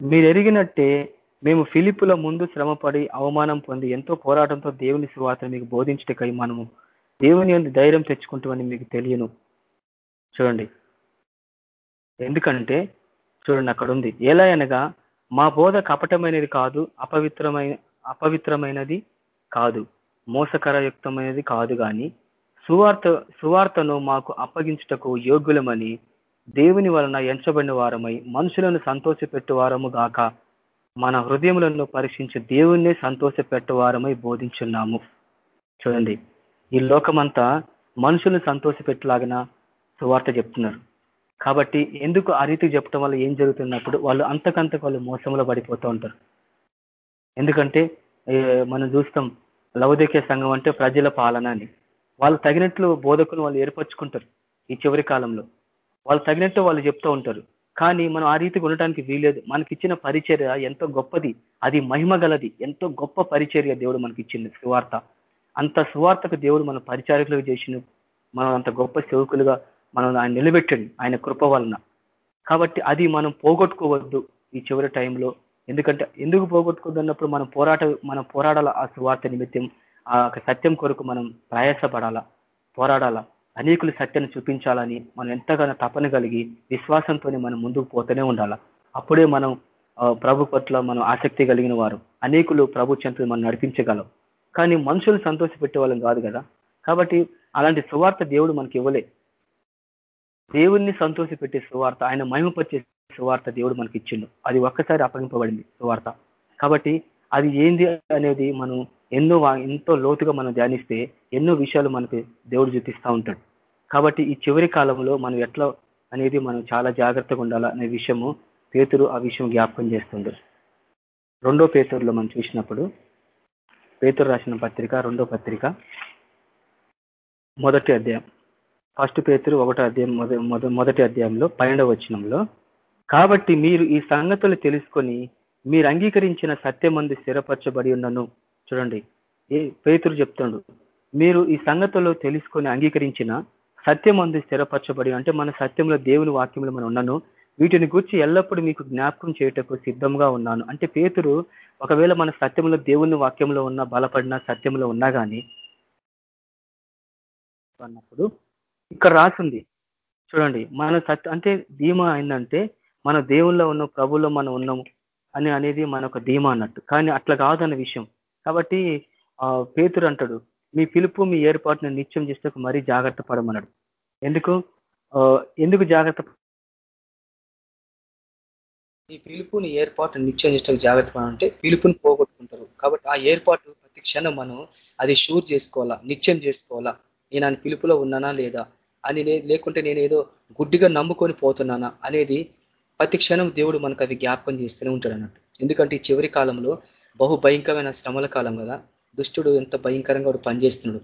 మీరు ఎరిగినట్టే మేము ఫిలిపుల ముందు శ్రమపడి అవమానం పొంది ఎంతో పోరాటంతో దేవుని సువాత మీకు బోధించటకై మనము దేవుని ఎందు ధైర్యం తెచ్చుకుంటామని మీకు తెలియను. చూడండి. ఎందుకంటే చూడండి అక్కడ ఉంది ఎలా అనగా మా బోధ కపటమైనది కాదు అపవిత్రమైన అపవిత్రమైనది కాదు మోసకరయుక్తమైనది కాదు కానీ సువార్త సువార్తను మాకు అప్పగించుటకు యోగ్యులమని దేవుని వలన ఎంచబడిన వారమై మనుషులను సంతోషపెట్టు వారము గాక మన హృదయములను పరీక్షించి దేవుణ్ణి సంతోష వారమై బోధించున్నాము. చూడండి ఈ లోకమంతా మనుషులను సంతోషపెట్టలాగిన సువార్త చెప్తున్నారు. కాబట్టి ఎందుకు ఆ రీతికి చెప్పడం వల్ల ఏం జరుగుతున్నప్పుడు వాళ్ళు అంతకంతకు వాళ్ళు మోసంలో పడిపోతూ ఉంటారు. ఎందుకంటే మనం చూస్తాం లవదేకే సంఘం అంటే ప్రజల పాలన అని. వాళ్ళు తగినట్లు బోధకులు వాళ్ళు ఏర్పరచుకుంటారు ఈ చివరి కాలంలో. వాళ్ళు తగినట్టు వాళ్ళు చెప్తూ ఉంటారు. కానీ మనం ఆ రీతికి ఉండటానికి వీలేదు మనకి ఇచ్చిన పరిచర్య ఎంతో గొప్పది. అది మహిమ గలది. ఎంతో గొప్ప పరిచర్య దేవుడు మనకి ఇచ్చింది సువార్త. అంత సువార్తకు దేవుడు మన పరిచారకులుగా చేసిన మనం అంత గొప్ప సేవకులుగా మనం ఆయన నిలబెట్టండి ఆయన కృప వలన. కాబట్టి అది మనం పోగొట్టుకోవద్దు ఈ చివరి టైంలో. ఎందుకంటే ఎందుకు పోగొట్టుకోవద్దు అన్నప్పుడు మనం పోరాట మనం పోరాడాల ఆ సువార్త నిమిత్తం? ఆ సత్యం కొరకు మనం ప్రయాసపడాలా? పోరాడాలా? అనేకులు సత్యాన్ని చూపించాలని మనం ఎంతగానో తపన కలిగి విశ్వాసంతోనే మనం ముందుకు పోతూనే ఉండాలి? అప్పుడే మనం ప్రభు పట్ల మనం ఆసక్తి కలిగిన వారు. అనేకులు ప్రభు చెంత మనం నడిపించగలం. కానీ మనుషులు సంతోషపెట్టే వాళ్ళం కాదు కదా? కాబట్టి అలాంటి సువార్త దేవుడు మనకి ఇవ్వలే. దేవుణ్ణి సంతోషపెట్టే సువార్త ఆయన మహిమపరిచే సువార్త దేవుడు మనకి ఇచ్చిండు. అది ఒక్కసారి అప్పగింపబడింది సువార్త. కాబట్టి అది ఏంది అనేది మనం ఎన్నో ఎంతో లోతుగా మనం ధ్యానిస్తే ఎన్నో విషయాలు మనకి దేవుడు చూపిస్తూ ఉంటాడు. కాబట్టి ఈ చివరి కాలంలో మనం ఎట్లా అనేది మనం చాలా జాగ్రత్తగా ఉండాలా అనే విషయము పేతురు ఆ విషయం జ్ఞాపకం చేస్తుండ్రు. రెండో పేతురులో మనం చూసినప్పుడు పేతురు రాసిన పత్రిక రెండో పత్రిక మొదటి అధ్యాయం. ఫస్ట్ పేతురు ఒకటో అధ్యాయం మొదటి అధ్యాయంలో పన్నెండవ వచనంలో కాబట్టి మీరు ఈ సంగతులు తెలుసుకొని మీరు అంగీకరించిన సత్యమంది స్థిరపరచబడి ఉన్నను. చూడండి. ఏ పేతురు చెప్తాడు మీరు ఈ సంగతుల్లో తెలుసుకొని అంగీకరించిన సత్యం అంది స్థిరపరచబడి అంటే మన సత్యంలో దేవుని వాక్యంలో మనం ఉన్నాను వీటిని గురించి ఎల్లప్పుడూ మీకు జ్ఞాపకం చేయటకు సిద్ధంగా ఉన్నాను. అంటే పేతురు ఒకవేళ మన సత్యంలో దేవుని వాక్యంలో ఉన్న బలపడిన సత్యంలో ఉన్నా కానీ అన్నప్పుడు ఇక్కడ రాసింది చూడండి మన సత్య అంటే ధీమా ఏంటంటే మన దేవుల్లో ఉన్న ప్రభుల్లో మనం ఉన్నాము అని అనేది మన ఒక ధీమా అన్నట్టు. కానీ అట్లా కాదన్న విషయం. కాబట్టి పేతురు అంటాడు మీ పిలుపు మీ ఏర్పాటును నిత్యం చేస్తే మరీ జాగ్రత్త పడమన్నాడు. ఎందుకు? ఎందుకు జాగ్రత్త ఈ పిలుపుని ఏర్పాటు నిత్యం చేసే జాగ్రత్త పడాలంటే పిలుపుని పోగొట్టుకుంటారు. కాబట్టి ఆ ఏర్పాటు ప్రతి క్షణం మనం అది షూర్ చేసుకోవాలా? నిత్యం చేసుకోవాలా? నేను ఆయన పిలుపులో ఉన్నానా లేదా? అని లేకుంటే నేను ఏదో గుడ్డిగా నమ్ముకొని పోతున్నానా? అనేది ప్రతి క్షణం దేవుడు మనకు అవి జ్ఞాపకం చేస్తూనే ఉంటాడు అన్నట్టు. ఎందుకంటే ఈ చివరి కాలంలో బహు భయంకరమైన శ్రమల కాలం కదా. దుష్టుడు ఎంత భయంకరంగా వాడు పనిచేస్తున్నాడు.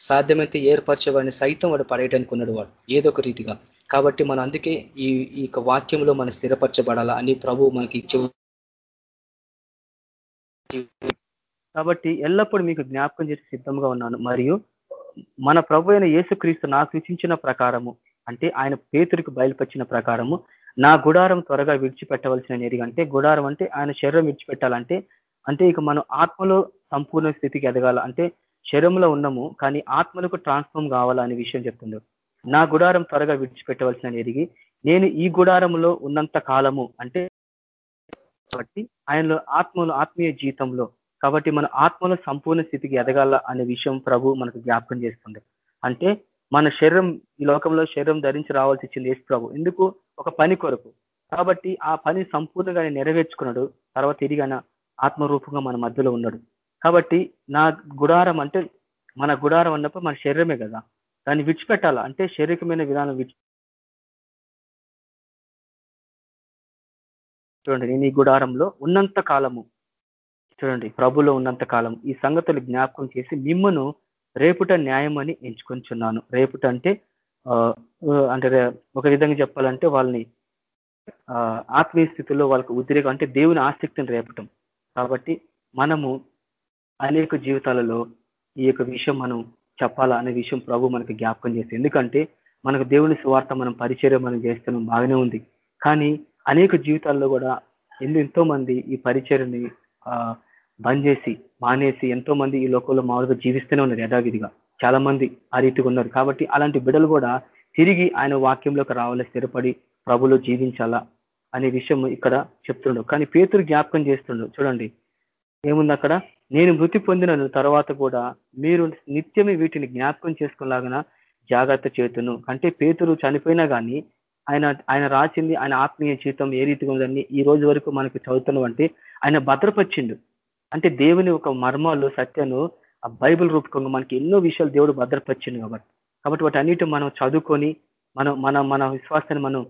సాధ్యమైతే ఏర్పరిచేవాడిని సైతం వాడు పడేయటానికి ఉన్నాడు వాడు ఏదో ఒక రీతిగా. కాబట్టి మనం అందుకే ఈ ఈ యొక్క వాక్యంలో మనం స్థిరపరచబడాలా అని ప్రభు మనకి ఇచ్చే కాబట్టి ఎల్లప్పుడూ మీకు జ్ఞాపకం చేసి సిద్ధంగా ఉన్నాను. మరియు మన ప్రభు అయిన యేసుక్రీస్తు నాకు సూచించిన ప్రకారము అంటే ఆయన పేతుడికి బయలుపరిచిన ప్రకారము నా గుడారం త్వరగా విడిచిపెట్టవలసిన నేరుగా అంటే గుడారం అంటే ఆయన శరీరం విడిచిపెట్టాలంటే అంటే ఇక మనం ఆత్మలో సంపూర్ణ స్థితికి ఎదగాల. అంటే శరీరంలో ఉన్నాము కానీ ఆత్మలకు ట్రాన్స్ఫార్మ్ కావాలా అనే విషయం చెప్తుండ్రు నా గుడారం త్వరగా విడిచిపెట్టవలసిన ఎదిగి నేను ఈ గుడారంలో ఉన్నంత కాలము అంటే కాబట్టి ఆయనలో ఆత్మలో ఆత్మీయ జీవితంలో కాబట్టి మన ఆత్మలో సంపూర్ణ స్థితికి ఎదగాల అనే విషయం ప్రభు మనకు జ్ఞాపకం చేస్తుంది అంటే మన శరీరం ఈ లోకంలో శరీరం ధరించి రావాల్సి ఇచ్చింది యేసు ప్రభు. ఎందుకు? ఒక పని కొరకు. కాబట్టి ఆ పని సంపూర్ణంగా ఆయన నెరవేర్చుకున్నాడు. తర్వాత తిరిగి ఆత్మరూపంగా మన మధ్యలో ఉన్నాడు కాబట్టి నా గుడారం అంటే మన గుడారం అన్నప్పుడు మన శరీరమే కదా. దాన్ని విడిచిపెట్టాలా? అంటే శారీరకమైన విధానం విడిచి చూడండి నేను ఈ గుడారంలో ఉన్నంత కాలము చూడండి ప్రభులో ఉన్నంత కాలం ఈ సంగతులు జ్ఞాపకం చేసి మిమ్మను రేపుట న్యాయం అని ఎంచుకొంచున్నాను. రేపుట అంటే అంటే ఒక విధంగా చెప్పాలంటే వాళ్ళని ఆత్మీయ స్థితిలో వాళ్ళకి ఉద్రేకం అంటే దేవుని ఆసక్తిని రేపటం. కాబట్టి మనము అనేక జీవితాలలో ఈ యొక్క విషయం మనం చెప్పాలా అనే విషయం ప్రభు మనకి జ్ఞాపకం చేస్తుంది ఎందుకంటే మనకు దేవుని సువార్త మనం పరిచయం మనం చేస్తున్నాం బాగానే ఉంది. కానీ అనేక జీవితాల్లో కూడా ఎందు ఎంతో మంది ఈ పరిచర్ని బంద్ చేసి మానేసి ఎంతో మంది ఈ లోకంలో మామూలుగా జీవిస్తూనే ఉన్నారు యథావిధిగా. చాలా మంది ఆ రీతిగా ఉన్నారు. కాబట్టి అలాంటి బిడ్డలు కూడా తిరిగి ఆయన వాక్యంలోకి రావాలి స్థిరపడి ప్రభులో జీవించాలా? అనే విషయం ఇక్కడ చెప్తుండడు కానీ పేతురు జ్ఞాపకం చేస్తుండడు చూడండి. ఏముంది అక్కడ? నేను మృతి పొందిన తర్వాత కూడా మీరు నిత్యమే వీటిని జ్ఞాపకం చేసుకునేలాగా జాగ్రత్త చేతును. అంటే పేతురు చనిపోయినా కానీ ఆయన ఆయన రాసింది ఆయన ఆత్మీయ జీవితం ఏ రీతిగా ఉందని ఈ రోజు వరకు మనకు చదువుతున్న అంటే ఆయన భద్రపరిచిండు. అంటే దేవుని ఒక మర్మాలు సత్యను ఆ బైబిల్ రూపకంగా మనకి ఎన్నో విషయాలు దేవుడు భద్రపరిచిండు కాబట్టి. కాబట్టి వాటి అన్నిటి మనం చదువుకొని మనం మన మన విశ్వాసాన్ని మనం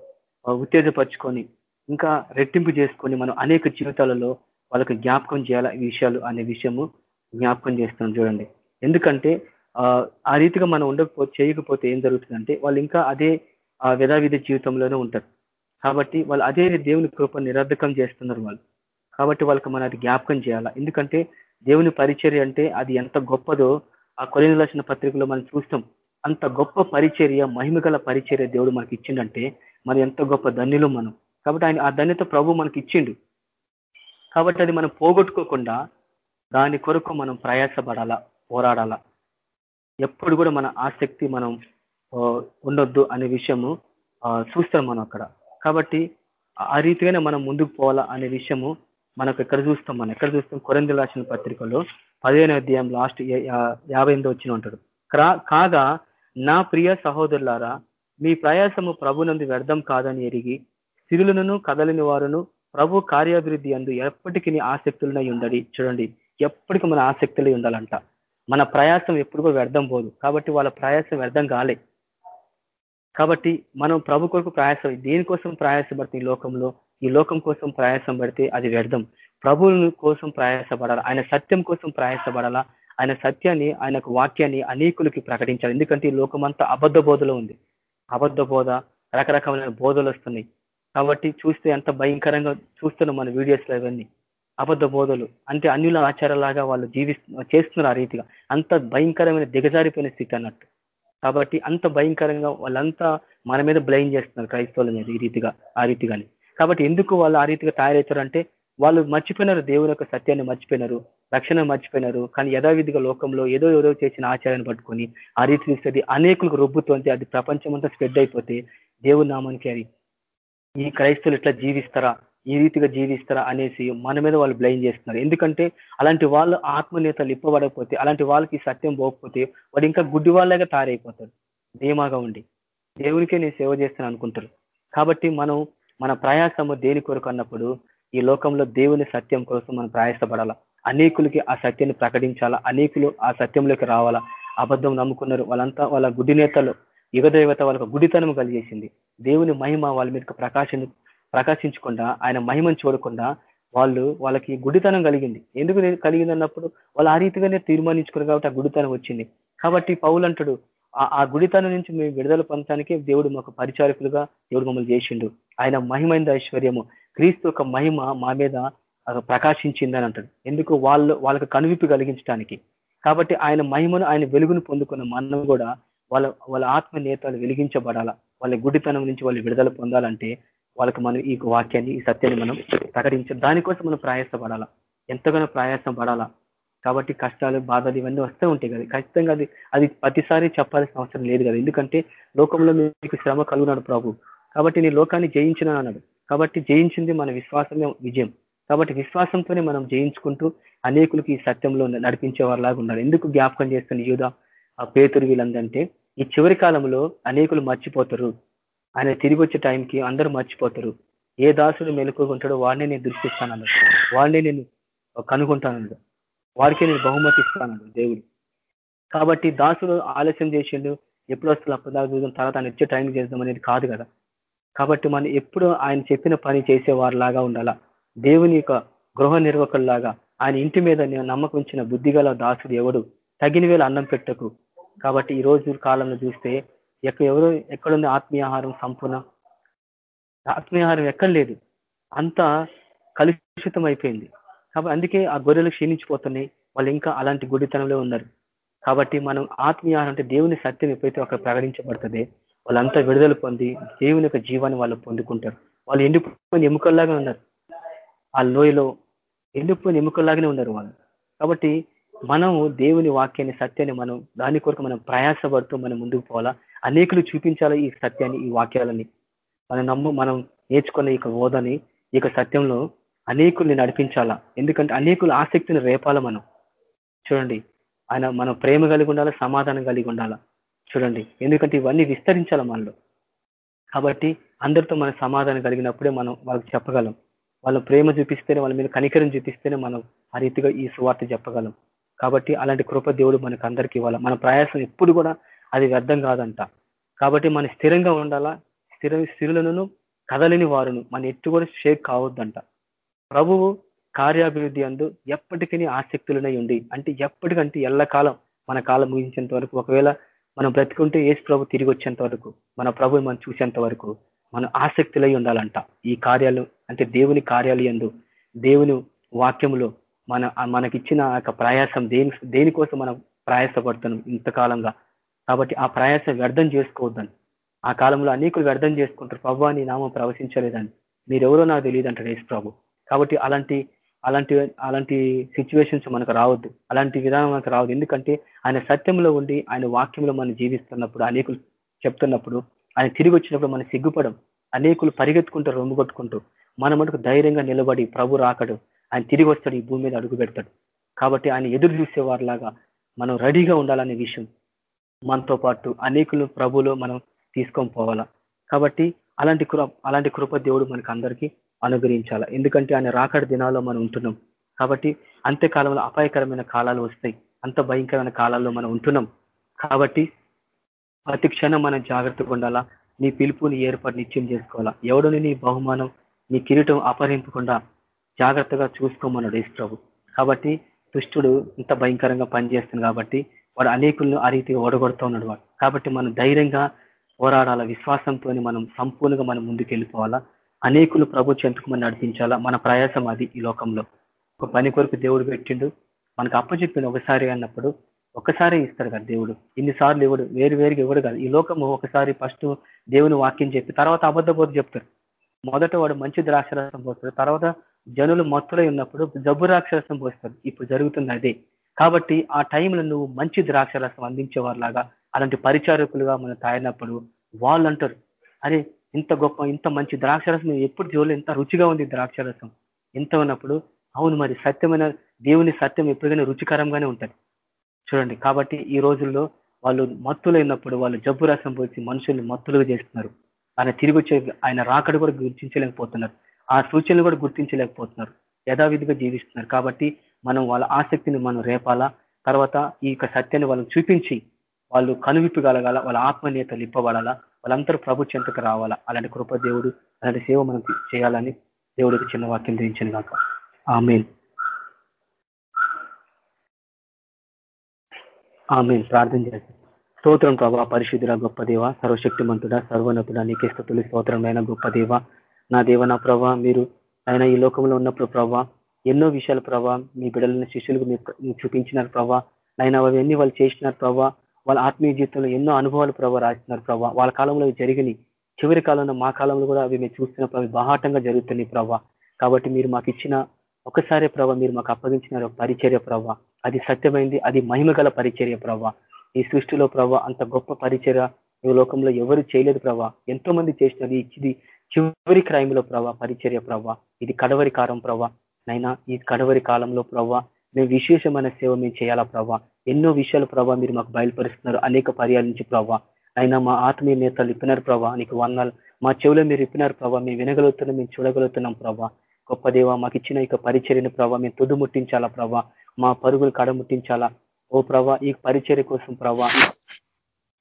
ఉత్తేజపరుచుకొని ఇంకా రెట్టింపు చేసుకొని మనం అనేక జీవితాలలో వాళ్ళకి జ్ఞాపకం చేయాలి ఈ విషయాలు అనే విషయము జ్ఞాపకం చేస్తున్నాం చూడండి. ఎందుకంటే ఆ, రీతిగా మనం ఉండకపోతే చేయకపోతే ఏం జరుగుతుందంటే వాళ్ళు ఇంకా అదే విధావిధ విధావిధి జీవితంలోనే ఉంటారు. కాబట్టి వాళ్ళు అదే దేవుని కృప నిరర్ధకం చేస్తున్నారు వాళ్ళు. కాబట్టి వాళ్ళకి మనం అది జ్ఞాపకం చేయాలా. ఎందుకంటే దేవుని పరిచర్య అంటే అది ఎంత గొప్పదో ఆ కొలిని లక్షణ పత్రికలో మనం చూస్తాం. అంత గొప్ప పరిచర్య మహిమగల పరిచర్య దేవుడు మనకి ఇచ్చిండంటే మరి ఎంత గొప్ప ధన్యులు మనం. కాబట్టి ఆయన ఆ ధన్యత ప్రభు మనకి ఇచ్చిండు కాబట్టి అది మనం పోగొట్టుకోకుండా దాని కొరకు మనం ప్రయాసపడాలా పోరాడాలా. ఎప్పుడు కూడా మన ఆసక్తి మనం ఉండొద్దు అనే విషయము చూస్తాం మనం అక్కడ. కాబట్టి ఆ రీతిగానే మనం ముందుకు పోవాలా అనే విషయము మనకు ఎక్కడ చూస్తాం మనం? ఎక్కడ చూస్తాం? కొరంది రాసిన పత్రికలో పదిహేను అధ్యాయం లాస్ట్ యాభై ఎనిమిది వచ్చిన ఉంటాడు కాగా నా ప్రియ సహోదరులారా మీ ప్రయాసము ప్రభునందు వ్యర్థం కాదని ఎరిగి సిరులను కదలిని వారును ప్రభు కార్యాభివృద్ధి అందు ఎప్పటికీ ఆసక్తులనై ఉండడి. చూడండి ఎప్పటికీ మన ఆసక్తులై ఉండాలంట. మన ప్రయాసం ఎప్పుడు వ్యర్థం పోదు. కాబట్టి వాళ్ళ ప్రయాసం వ్యర్థం కాలే. కాబట్టి మనం ప్రభు కొరకు ప్రయాసం దేనికోసం ప్రయాసపడితే ఈ లోకంలో? ఈ లోకం కోసం ప్రయాసం పడితే అది వ్యర్థం. ప్రభువుని కోసం ప్రయాసపడాలి? ఆయన సత్యం కోసం ప్రయాసపడాలా? ఆయన సత్యాన్ని ఆయనకు వాక్యాన్ని అనేకులకి ప్రకటించాలి. ఎందుకంటే ఈ లోకం అంతా అబద్ధ బోధలో ఉంది. అబద్ధ బోధ రకరకమైన బోధలు వస్తున్నాయి. కాబట్టి చూస్తే ఎంత భయంకరంగా చూస్తున్నాం మన వీడియోస్లో ఇవన్నీ. అబద్ధ బోధలు. అంటే అన్యుల ఆచారాలాగా వాళ్ళు జీవిస్తు చేస్తున్నారు ఆ రీతిగా. అంత భయంకరమైన దిగజారిపోయిన స్థితి అన్నట్టు. కాబట్టి అంత భయంకరంగా వాళ్ళంతా మన మీద బ్లైన్ చేస్తున్నారు క్రైస్తవుల మీద ఈ రీతిగా ఆ రీతిగానే. కాబట్టి ఎందుకు వాళ్ళు ఆ రీతిగా తయారవుతారంటే వాళ్ళు మర్చిపోయినారు దేవుని యొక్క సత్యాన్ని మర్చిపోయినారు రక్షణ మర్చిపోయినారు కానీ యథావిధిగా లోకంలో ఏదో ఏదో చేసిన ఆచారాన్ని పట్టుకొని ఆ రీతి చూస్తే అనేకులకు రుబ్బుతుంది అది ప్రపంచం అంతా స్ప్రెడ్ అయిపోతే దేవుని నామానికి అది ఈ క్రైస్తవులు ఇట్లా జీవిస్తారా? ఈ రీతిగా జీవిస్తారా అనేసి మన మీద వాళ్ళు బ్లైన్ చేస్తున్నారు. ఎందుకంటే అలాంటి వాళ్ళు ఆత్మనేతలు ఇప్పబడకపోతే అలాంటి వాళ్ళకి సత్యం పోకపోతే వాడు ఇంకా గుడ్డి వాళ్ళగా తయారైపోతాడు. ధీమాగా ఉండి. దేవునికే నేను సేవ చేస్తాను అనుకుంటారు. కాబట్టి మనం మన ప్రయాసము దేని కొరకు అన్నప్పుడు ఈ లోకంలో దేవుని సత్యం కోసం మనం ప్రయాసపడాలా? అనేకులకి ఆ సత్యాన్ని ప్రకటించాలా? అనేకులు ఆ సత్యంలోకి రావాలా? అబద్ధం నమ్ముకున్నారు వాళ్ళంతా వాళ్ళ గుడ్డి నేతలు యుగదేవత వాళ్ళకు గుడితనం కలిగేసింది. దేవుని మహిమ వాళ్ళ మీద ప్రకాశం ప్రకాశించకుండా ఆయన మహిమను చూడకుండా వాళ్ళు వాళ్ళకి గుడితనం కలిగింది. ఎందుకు కలిగింది అన్నప్పుడు వాళ్ళు ఆ రీతిగానే తీర్మానించుకున్నారు కాబట్టి ఆ గుడితనం వచ్చింది. కాబట్టి పౌలంటుడు ఆ- గుడితనం నుంచి మేము విడుదల పొందడానికి దేవుడు మాకు పరిచారకులుగా దేవుడు మమ్మల్ని చేసిండు. ఆయన మహిమైంది ఐశ్వర్యము. క్రీస్తు యొక్క మహిమ మా మీద ప్రకాశించిందని అంటాడు. ఎందుకు? వాళ్ళు వాళ్ళకు కనువిప్పు కలిగించడానికి కాబట్టి ఆయన మహిమను ఆయన వెలుగును పొందుకున్న మనం కూడా వాళ్ళ వాళ్ళ ఆత్మ నేతలు వెలిగించబడాలా? వాళ్ళ గుడితనం నుంచి వాళ్ళు విడుదల పొందాలంటే వాళ్ళకి మనం ఈ వాక్యాన్ని ఈ సత్యాన్ని మనం ప్రకటించాలి దానికోసం మనం ప్రయాసపడాలా? ఎంతగానో ప్రయాసం పడాలా? కాబట్టి కష్టాలు బాధలు ఇవన్నీ వస్తూ ఉంటాయి కదా. ఖచ్చితంగా అది అది ప్రతిసారి చెప్పాల్సిన అవసరం లేదు కదా. ఎందుకంటే లోకంలో మీకు శ్రమ కలుగున్నాడు ప్రభు. కాబట్టి నీ లోకాన్ని జయించిన అన్నాడు. కాబట్టి జయించింది మన విశ్వాసమే విజయం. కాబట్టి విశ్వాసంతోనే మనం జయించుకుంటూ అనేకులకి ఈ సత్యంలో నడిపించే వారిలాగా ఉండాలి. ఎందుకు జ్ఞాపకం చేస్తుంది యూదా? ఆ పేతురు వీళ్ళందంటే ఈ చివరి కాలంలో అనేకులు మర్చిపోతారు. ఆయన తిరిగి వచ్చే టైంకి అందరూ మర్చిపోతారు. ఏ దాసుడు మెలుకుంటాడో వాడినే నేను దృష్టిస్తానన్నాడు. వాడినే నేను కనుగొంటానన్నాడు. వాడికే నేను బహుమతి ఇస్తానన్నాడు దేవుడు. కాబట్టి దాసుడు ఆలస్యం చేసిండు ఎప్పుడు వస్తుంది అప్పుడు చూద్దాం తర్వాత ఆయన వచ్చే టైం చేద్దాం అనేది కాదు కదా. కాబట్టి మనం ఎప్పుడు ఆయన చెప్పిన పని చేసేవారిలాగా ఉండాలా. దేవుని యొక్క గృహ నిర్వకుల్లాగా ఆయన ఇంటి మీద నమ్మకం ఉంచిన బుద్ధిగల దాసుడు ఎవడు? తగిన వేళ అన్నం పెట్టకు. కాబట్టి ఈ రోజు కాలంలో చూస్తే ఎక్కడ ఎవరు ఎక్కడుంది ఆత్మీయాహారం సంపూర్ణ? ఆత్మీయాహారం ఎక్కడ లేదు. అంతా కలుషితం అయిపోయింది కాబట్టి అందుకే ఆ గొర్రెలు క్షీణించిపోతున్నాయి. వాళ్ళు ఇంకా అలాంటి గుడితనంలో ఉన్నారు. కాబట్టి మనం ఆత్మీయాహారం అంటే దేవుని సత్యం ఎప్పుడైతే అక్కడ ప్రకటించబడుతుంది వాళ్ళంతా విడుదల పొంది దేవుని యొక్క జీవాన్ని వాళ్ళు పొందుకుంటారు. వాళ్ళు ఎండిపోయిన ఎముకల్లాగా ఉన్నారు. ఆ లోయలో ఎండిపోయిన ఎముకల్లాగానే ఉన్నారు వాళ్ళు. కాబట్టి మనము దేవుని వాక్యాన్ని సత్యాన్ని మనం దాని కొరకు మనం ప్రయాసపడుతూ మనం ముందుకు పోవాలా? అనేకులు చూపించాలి ఈ సత్యాన్ని ఈ వాక్యాలని? మనం నమ్ము మనం నేర్చుకున్న ఈ హోదని ఈ సత్యంలో అనేకుల్ని నడిపించాలా? ఎందుకంటే అనేకులు ఆసక్తిని రేపాల మనం? చూడండి. ఆయన మనం ప్రేమ కలిగి ఉండాలా సమాధానం కలిగి ఉండాలా? చూడండి. ఎందుకంటే ఇవన్నీ విస్తరించాల మనలో? కాబట్టి అందరితో మన సమాధానం కలిగినప్పుడే మనం వాళ్ళకి చెప్పగలం. వాళ్ళ ప్రేమ చూపిస్తేనే వాళ్ళ మీద కనికరం చూపిస్తేనే మనం ఆ రీతిగా ఈ సువార్త చెప్పగలం. కాబట్టి అలాంటి కృప దేవుడు మనకు అందరికీ ఇవ్వాలి? మన ప్రయాసం ఎప్పుడు కూడా అది వ్యర్థం కాదంట. కాబట్టి మన స్థిరంగా ఉండాలా? స్థిర స్థిరులను కదలిని వారును. మన ఎట్టు కూడా షేక్ కావద్దంట. ప్రభువు కార్యాభివృద్ధి అందు ఎప్పటికీ ఆసక్తులనే ఉండి అంటే ఎప్పటికంటే ఎల్లకాలం మన కాలం ముగించేంత వరకు ఒకవేళ మనం బ్రతికుంటే ఏసు ప్రభు తిరిగి వచ్చేంత వరకు మన ప్రభు మనం చూసేంత వరకు మన ఆసక్తులై ఉండాలంట. ఈ కార్యాలు అంటే దేవుని కార్యాలు ఎందు దేవుని వాక్యములో మన మనకిచ్చిన యొక్క ప్రయాసం దేని దేనికోసం మనం ప్రయాసపడుతున్నాం ఇంతకాలంగా? కాబట్టి ఆ ప్రయాసం వ్యర్థం చేసుకోవద్దని. ఆ కాలంలో అనేకులు వ్యర్థం చేసుకుంటారు. ప్రభా నీ నామం ప్రవశించలేదని మీరెవరో నాకు తెలియదు అంటారు యేసు ప్రభు. కాబట్టి అలాంటి అలాంటి అలాంటి సిచ్యువేషన్స్ మనకు రావద్దు. అలాంటి విధానం మనకు రావద్దు. ఎందుకంటే ఆయన సత్యంలో ఉండి ఆయన వాక్యంలో మనం జీవిస్తున్నప్పుడు అనేకులు చెప్తున్నప్పుడు ఆయన తిరిగి వచ్చినప్పుడు మనం సిగ్గుపడం అనేకులు పరిగెత్తుకుంటూ రొమ్ము కొట్టుకుంటూ మన మటుకు ధైర్యంగా నిలబడి ప్రభు రాకడు. ఆయన తిరిగి వస్తాడు ఈ భూమి మీద అడుగు పెడతాడు. కాబట్టి ఆయన ఎదురు చూసేవారిలాగా మనం రెడీగా ఉండాలనే విషయం మనతో పాటు అనేకులు ప్రభులో మనం తీసుకొని పోవాలా. కాబట్టి అలాంటి కృప అలాంటి కృప దేవుడు మనకు అందరికీ అనుగ్రహించాలా. ఎందుకంటే ఆయన రాకడి దినాల్లో మనం ఉంటున్నాం. కాబట్టి అంత్యకాలంలో అపాయకరమైన కాలాలు వస్తాయి. అంత భయంకరమైన కాలాల్లో మనం ఉంటున్నాం. కాబట్టి ప్రతి క్షణం మనం జాగ్రత్తగా ఉండాలా. నీ పిలుపుని ఏర్పాటు నిత్యం చేసుకోవాలా. ఎవడని నీ బహుమానం నీ కిరీటం అపహరింపకుండా జాగ్రత్తగా చూసుకోమన్నాడు ప్రభు. కాబట్టి దుష్టుడు ఇంత భయంకరంగా పనిచేస్తుంది కాబట్టి వాడు అనేకులను ఆ రీతిగా ఓడగొడుతూ ఉన్నాడు వాడు. కాబట్టి మనం ధైర్యంగా పోరాడాల విశ్వాసంతో మనం సంపూర్ణంగా మనం ముందుకు వెళ్ళిపోవాలా అనేకులు ప్రభు చెంతకు మనం నడిపించాలా? మన ప్రయాసం అది ఈ లోకంలో. ఒక పని కొరకు దేవుడు పెట్టిండు. మనకు అప్పచెప్పిన ఒకసారి అన్నప్పుడు ఒకసారి ఇస్తాడు కదా దేవుడు. ఇన్నిసార్లు ఇవ్వడు వేరు వేరుగా ఇవ్వడు కాదు. ఈ లోకము ఒకసారి ఫస్ట్ దేవుని వాక్యం చెప్పి తర్వాత అబద్ధబోధ చెప్తారు మొదట వాడు మంచి ద్రాక్షరసం పోతాడు తర్వాత జనులు మత్తులై ఉన్నప్పుడు జబ్బు రాక్షరసం పోస్తారు. ఇప్పుడు జరుగుతుంది అదే. కాబట్టి ఆ టైంలో నువ్వు మంచి ద్రాక్షరసం అందించేవారిలాగా అలాంటి పరిచారకులుగా మనం తాగినప్పుడు వాళ్ళు అంటారు అరే ఇంత గొప్ప ఇంత మంచి ద్రాక్షరసం ఎప్పుడు చూడలేదు ఎంత రుచిగా ఉంది ద్రాక్షరసం? ఎంత ఉన్నప్పుడు అవును మరి సత్యమైన దేవుని సత్యం ఎప్పుడైనా రుచికరంగానే ఉంటుంది. చూడండి కాబట్టి ఈ రోజుల్లో వాళ్ళు మత్తులైనప్పుడు వాళ్ళు జబ్బు రసం పోసి మనుషుల్ని మత్తులుగా చేస్తున్నారు. ఆయన తిరిగి వచ్చే ఆయన రాకడ కూడా గుర్తించలేకపోతున్నారు. ఆ సూచనలు కూడా గుర్తించలేకపోతున్నారు. యథావిధిగా జీవిస్తున్నారు. కాబట్టి మనం వాళ్ళ ఆసక్తిని మనం రేపాలా? తర్వాత ఈ యొక్క సత్యాన్ని వాళ్ళని చూపించి వాళ్ళు కనువిప్పగలగాల వాళ్ళ ఆత్మనీయతలు ఇప్పబడాలా వాళ్ళందరూ ప్రభు చెంతకు రావాలా? అలాంటి కృప దేవుడు అలాంటి సేవ మనం చేయాలని దేవుడికి చిన్న వాక్యం ధరించిన కాక ఆమె ఆమె ప్రార్థన చేస్తాం స్తోత్రం ప్రభా పరిశుద్ధుల గొప్ప దేవ సర్వశక్తిమంతుడ సర్వనతుడ నీకే స్థుతులు స్తోత్రమైన గొప్ప దేవ. నా దేవ నా ప్రభా మీరు ఆయన ఈ లోకంలో ఉన్నప్పుడు ప్రభా ఎన్నో విషయాలు ప్రభా మీ బిడ్డలని శిష్యులకు మీరు చూపించినారు ప్రభా. ఆయన అవన్నీ వాళ్ళు చేసినారు ప్రభా. వాళ్ళ ఆత్మీయ జీవితంలో ఎన్నో అనుభవాలు ప్రభా రాస్తున్నారు ప్రభా. వాళ్ళ కాలంలో జరిగినాయి. చివరి కాలంలో మా కాలంలో కూడా అవి మేము చూస్తున్న ప్రభావ బాహాటంగా జరుగుతున్నాయి ప్రభా. కాబట్టి మీరు మాకు ఇచ్చిన ఒకసారి ప్రభా మీరు మాకు అప్పగించిన పరిచర్య ప్రభ. అది సత్యమైంది అది మహిమగల పరిచర్య ప్రభా. ఈ సృష్టిలో ప్రభా అంత గొప్ప పరిచర్య ఈ లోకంలో ఎవరు చేయలేదు ప్రభా. ఎంతో మంది చేసినది ఇది చివరి క్రైమ్లో ప్రభా పరిచర్య ప్రభా ఇది కడవరి కాలం ప్రభా నైనా ఈ కడవరి కాలంలో ప్రభా మేము విశేషమైన సేవ మేము చేయాలా ప్రభా? ఎన్నో విషయాలు ప్రభా మీరు మాకు బయలుపరుస్తున్నారు అనేక పర్యాల నుంచి ప్రభా. అయినా మా ఆత్మీయ నేతలు ఇప్పినారు ప్రభా నీకు వందాలు. మా చెవులో మీరు ఇప్పినారు ప్రభా మేము వినగలుగుతున్నాం మేము చూడగలుగుతున్నాం ప్రభా. గొప్ప దేవ మాకు ఇచ్చిన ఇక పరిచర్యను ప్రభావ మేము తుది ముట్టించాలా ప్రభా? మా పరుగులు కడముట్టించాలా ఓ ప్రభా ఈ పరిచర్య కోసం ప్రభా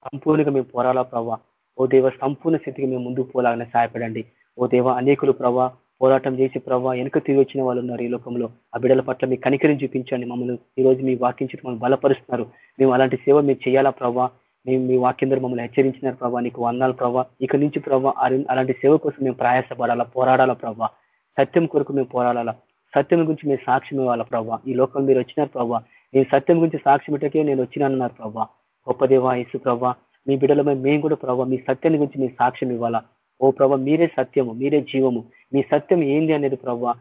సంపూర్ణంగా మేము పోరాలా ప్రభా? ఓ దేవ సంపూర్ణ స్థితికి మేము ముందుకు పోలాగానే సహాయపడండి. ఓ దేవ అనేకులు ప్రభా పోరాటం చేసి ప్రభావ వెనుక తిరిగి వచ్చిన వాళ్ళు ఉన్నారు ఈ లోకంలో. ఆ బిడ్డల పట్ల మీ కనికరిని చూపించండి మమ్మల్ని. ఈ రోజు మీ వాక్యం చుట్టూ మమ్మల్ని బలపరుస్తున్నారు. మేము అలాంటి సేవ మీరు చేయాలా ప్రభా? మేము మీ వాక్యందరూ మమ్మల్ని హెచ్చరించినారు ప్రభా నీకు వందాలు ప్రభా. ఇక నుంచి ప్రభా అలాంటి సేవ కోసం మేము ప్రయాసపడాలా పోరాడాలా ప్రభా? సత్యం కొరకు మేము పోరాడాలా? సత్యం గురించి మేము సాక్ష్యం ఇవ్వాలా ప్రభా? ఈ లోకం మీరు వచ్చినారు ప్రభా. నేను సత్యం గురించి సాక్ష్యం ఇటకే నేను వచ్చినానన్నారు ప్రభా. గొప్ప దేవా యేసు ప్రభా మీ బిడ్డలమై మేము కూడా ప్రభావ మీ సత్యాన్ని గురించి మీ సాక్ష్యం ఇవ్వాలా? ఓ ప్రభావ మీరే సత్యము మీరే జీవము. మీ సత్యం ఏంది అనేది ప్రభా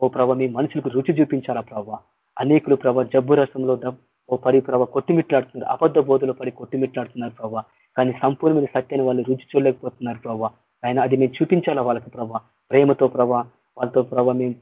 ఓ ప్రభావ మీ మనుషులకు రుచి చూపించాలా ప్రభా? అనేకులు ప్రభావ జబ్బు రసంలో ఓ పడి ప్రభావ కొట్టిమిట్లాడుతున్నారు అబద్ధ బోధలో పడి కొట్టిమిట్లాడుతున్నారు ప్రభా. కానీ సంపూర్ణమైన సత్యాన్ని వాళ్ళు రుచి చూడలేకపోతున్నారు ప్రభా. ఆయన అది మేము చూపించాలా వాళ్ళకి ప్రభావ ప్రేమతో ప్రభావ వాళ్ళతో ప్రభావ మేము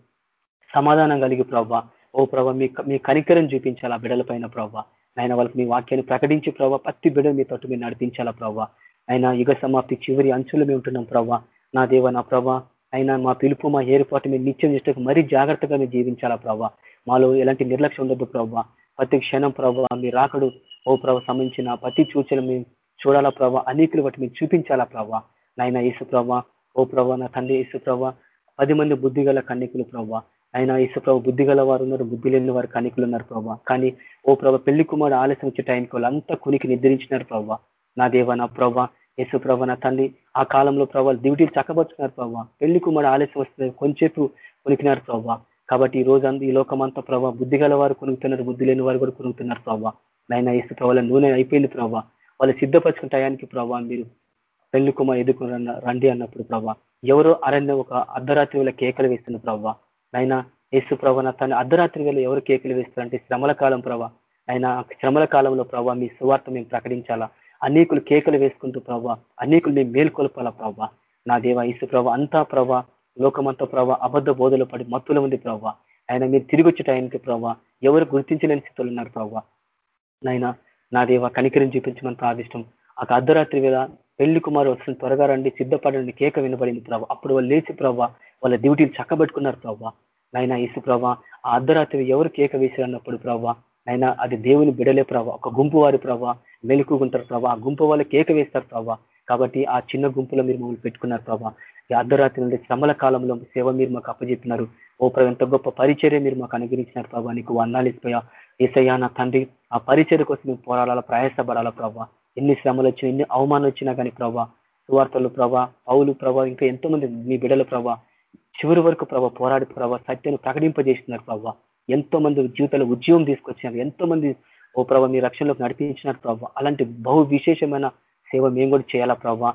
సమాధానం కలిగి ప్రభా. ఓ ప్రభావ మీ మీ కనికరం చూపించాలా బిడల పైన ప్రభా? ఆయన వాళ్ళకి మీ వాక్యాన్ని ప్రకటించి ప్రభావ ప్రతి బిడ్డ మీ తట్టు మీరు నడిపించాలా ప్రభా ఆయన యుగ సమాప్తి చివరి అంచులు మేము ఉంటున్నాం ప్రభా నా దేవ నా ప్రభా అయినా మా పిలుపు మా ఏర్పాటు మీరు నిత్యం చేస్తే మరీ జాగ్రత్తగా మీరు జీవించాలా ప్రభావ మాలో ఎలాంటి నిర్లక్ష్యం ఉండదు ప్రభా ప్రతి క్షణం ప్రభా మీ రాకడు ఓ ప్రభ సంబంధించిన ప్రతి సూచన మేము చూడాలా ప్రభా అనేకులు బట్టి మీరు చూపించాలా ప్రభా నాయన యేసు ప్రభా ఓ ప్రభా నా తండ్రి యేసు ప్రభా పది మంది బుద్ధిగల కన్నికులు ప్రభా ఆయన యేసు ప్రభు బుద్ధి గల వారు ఉన్నారు బుద్ధి లేని వారు కనికులు ఉన్నారు ప్రభావ కానీ ఓ ప్రభా పెళ్ళి కుమారుడు ఆలస్యం వచ్చే టైంకి వాళ్ళంతా కునికి నిద్రించినారు ప్రభావ నా దేవ నా ప్రభ యేసు ప్రభ నా తండ్రి ఆ కాలంలో ప్రభావ డ్యూటీలు చక్కబరుచున్నారు ప్రభావ పెళ్ళి కుమారుడు ఆలస్యం వస్తుంది కొంచెంసేపు కొనికినారు ప్రభావ కాబట్టి ఈ రోజు ఈ లోకమంతా ప్రభావ బుద్ధి గల వారు కొనుక్కుతున్నారు బుద్ధి లేని వారు కూడా కొనుక్కున్నారు ప్రభా. నాయన యేసు ప్రభావ నూనె అయిపోయింది ప్రభా. వాళ్ళు సిద్ధపరచుకున్న టయానికి ప్రభావ మీరు పెళ్ళి కుమార్ ఎదుర్కొని రండి అన్నప్పుడు ప్రభావ ఎవరో అరణ్య ఒక అర్ధరాత్రి వేళ కేకలు వేస్తున్న ప్రభావ నైనా యేసు ప్రభా తన అర్ధరాత్రి వేళ ఎవరు కేకలు వేస్తారంటే శ్రమల కాలం ప్రభా. ఆయన శ్రమల కాలంలో ప్రభా మీ సువార్త మేము ప్రకటించాలా? అనేకులు కేకలు వేసుకుంటూ ప్రభా అనేకులు మేము మేల్కొల్పాలా ప్రభా? నా దేవ యేసు ప్రభా అంతా ప్రభా లోకమంతా ప్రభా అబద్ధ బోధలు పడి మత్తులో ఉంది ప్రభా. ఆయన మీరు తిరిగి వచ్చే టైంకి ప్రభా ఎవరు గుర్తించలేని స్థితిలో ఉన్నారు ప్రభా. నాయన నా దేవ కనికరిని చూపించమని ప్రార్థిష్టం. ఆ అర్ధరాత్రి వేళ పెళ్ళి కుమారు వస్తుంది త్వరగా రండి సిద్ధపడండి కేక వినబడింది ప్రభా. అప్పుడు వాళ్ళు లేచి ప్రభా వాళ్ళ డ్యూటీలు చక్కబెట్టుకున్నారు ప్రభావ నాయన ఇసు ప్రభా ఆ అర్ధరాత్రి ఎవరు కేక వేశారన్నప్పుడు ప్రభా నైనా అది దేవుని బిడలే ప్రభా ఒక గుంపు వారి ప్రభా మెలుకుంటారు ప్రభా ఆ గుంపు వాళ్ళు కేక వేస్తారు ప్రభా కాబట్టి ఆ చిన్న గుంపులో మీరు మమ్మల్ని పెట్టుకున్నారు ప్రభా ఈ అర్ధరాత్రి నుండి శ్రమల కాలంలో సేవ మీరు మాకు అప్పజెప్పినారు. ఓ ప్రభు ఎంత గొప్ప పరిచర్య మీరు మాకు అనుగ్రహించినారు ప్రభా నీకు వందాలు ఇచ్చిపోయా ఏసయ్యా నా తండ్రి ఆ పరిచర్య కోసం మేము పోరాడాలా ప్రయాసపడాలా ప్రభా ఎన్ని శ్రమలు వచ్చినా ఎన్ని అవమానాలు వచ్చినా కానీ ప్రభా సువార్తలు ప్రభా పౌలు ప్రభా ఇంకా ఎంతో మంది మీ బిడల ప్రభా చివరి వరకు ప్రభా పోరాడి ప్రభా సత్యాన్ని ప్రకటింపజేస్తున్నారు ప్రభా. ఎంతో మంది జీవితంలో ఉద్యోగం తీసుకొచ్చినారు. ఎంతో మంది ఓ ప్రభా మీ రక్షణలోకి నడిపించినారు ప్రభా. అలాంటి బహు విశేషమైన సేవ మేము కూడా చేయాలా ప్రభా.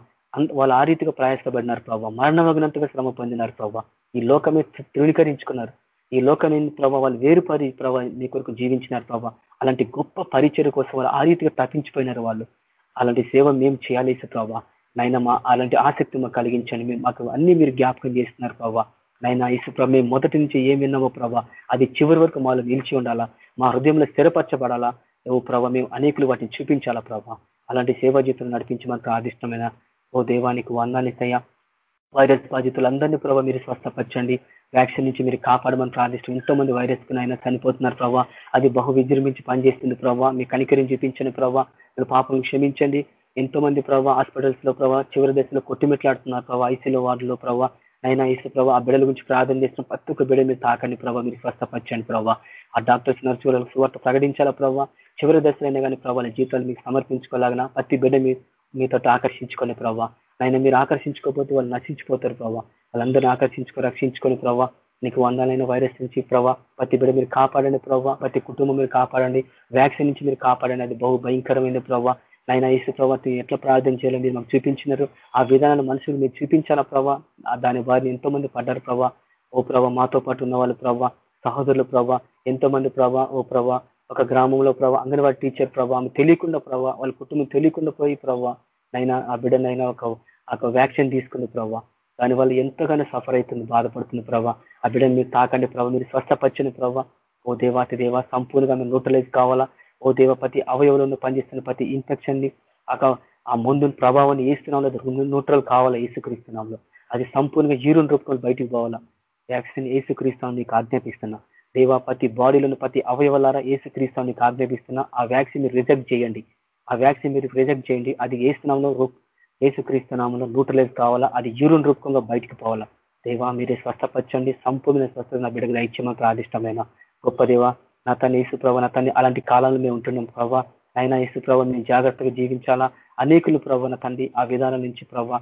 వాళ్ళు ఆ రీతిగా ప్రయాసపడినారు ప్రభా. మరణమగినంతగా శ్రమ పొందినారు ప్రభా. ఈ లోకమే తృణీకరించుకున్నారు. ఈ లోకమే ప్రభా వాళ్ళు వేరుపరి ప్రభా మీ కొరకు జీవించినారు ప్రభా. అలాంటి గొప్ప పరిచయ కోసం వాళ్ళు ఆ రీతిగా తప్పించిపోయినారు వాళ్ళు. అలాంటి సేవ మేము చేయాలి ప్రభా. నైనా మా అలాంటి ఆసక్తి మాకు కలిగించండి. మేము మాకు అన్ని మీరు జ్ఞాపకం చేస్తున్నారు ప్రభావ నైనా ఇసుప్రభ మేము మొదటి నుంచి ఏం విన్నామో ప్రభా అది చివరి వరకు మాలో నిలిచి ఉండాలా? మా హృదయంలో స్థిరపరచబడాలా? ఓ ప్రభా మేము అనేకులు వాటిని చూపించాలా ప్రభా? అలాంటి సేవా జీవితం నడిపించమని ప్రాదిష్టమైన ఓ దేవానికి వందాలిసయ్యా వైరస్ బాధితులందరినీ ప్రభావ మీరు స్వస్థపరచండి. వ్యాక్సిన్ నుంచి మీరు కాపాడమని ప్రార్థిస్తాం ఎంతో మంది వైరస్ అయినా చనిపోతున్నారు ప్రభావ అది బహు విజృంభించి పనిచేస్తుంది ప్రభావ మీ కనికరిని చూపించండి ప్రభావ మీరు పాపం క్షమించండి. ఎంతో మంది ప్రభావ హాస్పిటల్స్లో ప్రభావ చివరి దశలో కొట్టిమెట్లాడుతున్నారు ప్రభావ ఐసీలో వార్డులో ప్రభావ అయినా ఇసు ప్రభావ ఆ బిడ్డల గురించి ప్రార్థన చేసిన ప్రతి ఒక్క బిడ్డ మీరు తాకండి ప్రభావ మీరు స్వస్థపరచండి ప్రభావ ఆ డాక్టర్స్ నర్సులకు సువార్త ప్రకటించాలా ప్రభావ చివరి దశలైనా కానీ ప్రభావ జీవితాలు మీకు సమర్పించుకోలేగన ప్రతి బిడ్డ మీ మీతో ఆకర్షించుకోండి ప్రభావ ఆయన మీరు ఆకర్షించుకోకపోతే వాళ్ళు నశించిపోతారు ప్రభావ వాళ్ళందరినీ ఆకర్షించుకో రక్షించుకొని ప్రభావ నీకు వందాలైన వైరస్ నుంచి ప్రభావ ప్రతి బిడ్డ మీరు కాపాడండి ప్రభావ ప్రతి కుటుంబం మీరు కాపాడండి. వ్యాక్సిన్ నుంచి మీరు కాపాడండి. అది బహు భయంకరమైన ప్రభావ నాయన ఈసు ప్రభావం ఎట్లా ప్రార్థన చేయాలని మీరు మాకు చూపించినారు? ఆ విధానాన్ని మనుషులు మీరు చూపించాలా ప్రభా? దాని వారిని ఎంతో మంది పడ్డారు ప్రభా? ఓ ప్రభా మాతో పాటు ఉన్న వాళ్ళు ప్రభా సహోదరులు ప్రభా ఎంతో మంది ప్రభా ఓ ప్రభా ఒక గ్రామంలో ప్రభా అంగన్వాడీ టీచర్ ప్రభా ఆమె తెలియకుండా ప్రభా వాళ్ళ కుటుంబం తెలియకుండా పోయి ప్రభా నైనా ఆ బిడ్డనైనా ఒక ఒక వ్యాక్సిన్ తీసుకుంది ప్రభా. దానివల్ల ఎంతగానో సఫర్ అవుతుంది బాధపడుతుంది ప్రభా. ఆ బిడ్డను మీరు తాకండి ప్రభా మీరు స్వస్థపచ్చని ప్రభా. ఓ దేవాతి దేవ సంపూర్ణంగా మేము న్యూట్రలైజ్ కావాలా? ఓ దేవ ప్రతి అవయవంలో పనిచేస్తున్న ప్రతి ఇన్ఫెక్షన్ని ఆ ముందు ప్రభావాన్ని ఏస్తున్నాంలో న్యూట్రల్ కావాలా ఏసుక్రీస్తున్నాంలో అది సంపూర్ణంగా యూరిన్ రూపంలో బయటికి పోవాలా? వ్యాక్సిన్ ఏసుక్రీస్తాం నీకు ఆజ్ఞాపిస్తున్నా. దేవా ప్రతి బాడీలోని ప్రతి అవయవలారా ఏసుక్రీస్తాం నీకు ఆజ్ఞాపిస్తున్నా. ఆ వ్యాక్సిన్ మీరు రిజెక్ట్ చేయండి. ఆ వ్యాక్సిన్ మీరు రిజెక్ట్ చేయండి. అది ఏస్తున్నాంలో ఏసుక్రీస్తున్నాంలో న్యూట్రలైజ్ కావాలా? అది యూరిన్ రూపంలో బయటికి పోవాలా? దేవా మీరే స్వస్థపరచండి. సంపూర్ణ స్వస్థ నా బిడ్డగా మాకు ప్రాదిష్టమైన గొప్ప దేవ నా తన యేసు ప్రభా నా తన్ని అలాంటి కాలంలో మేము ఉంటున్నాం ప్రభావ అయినా యేసు ప్రభా మేము జాగ్రత్తగా జీవించాలా? అనేకులు ప్రభావ తండ్రి ఆ విధానం నుంచి ప్రభావ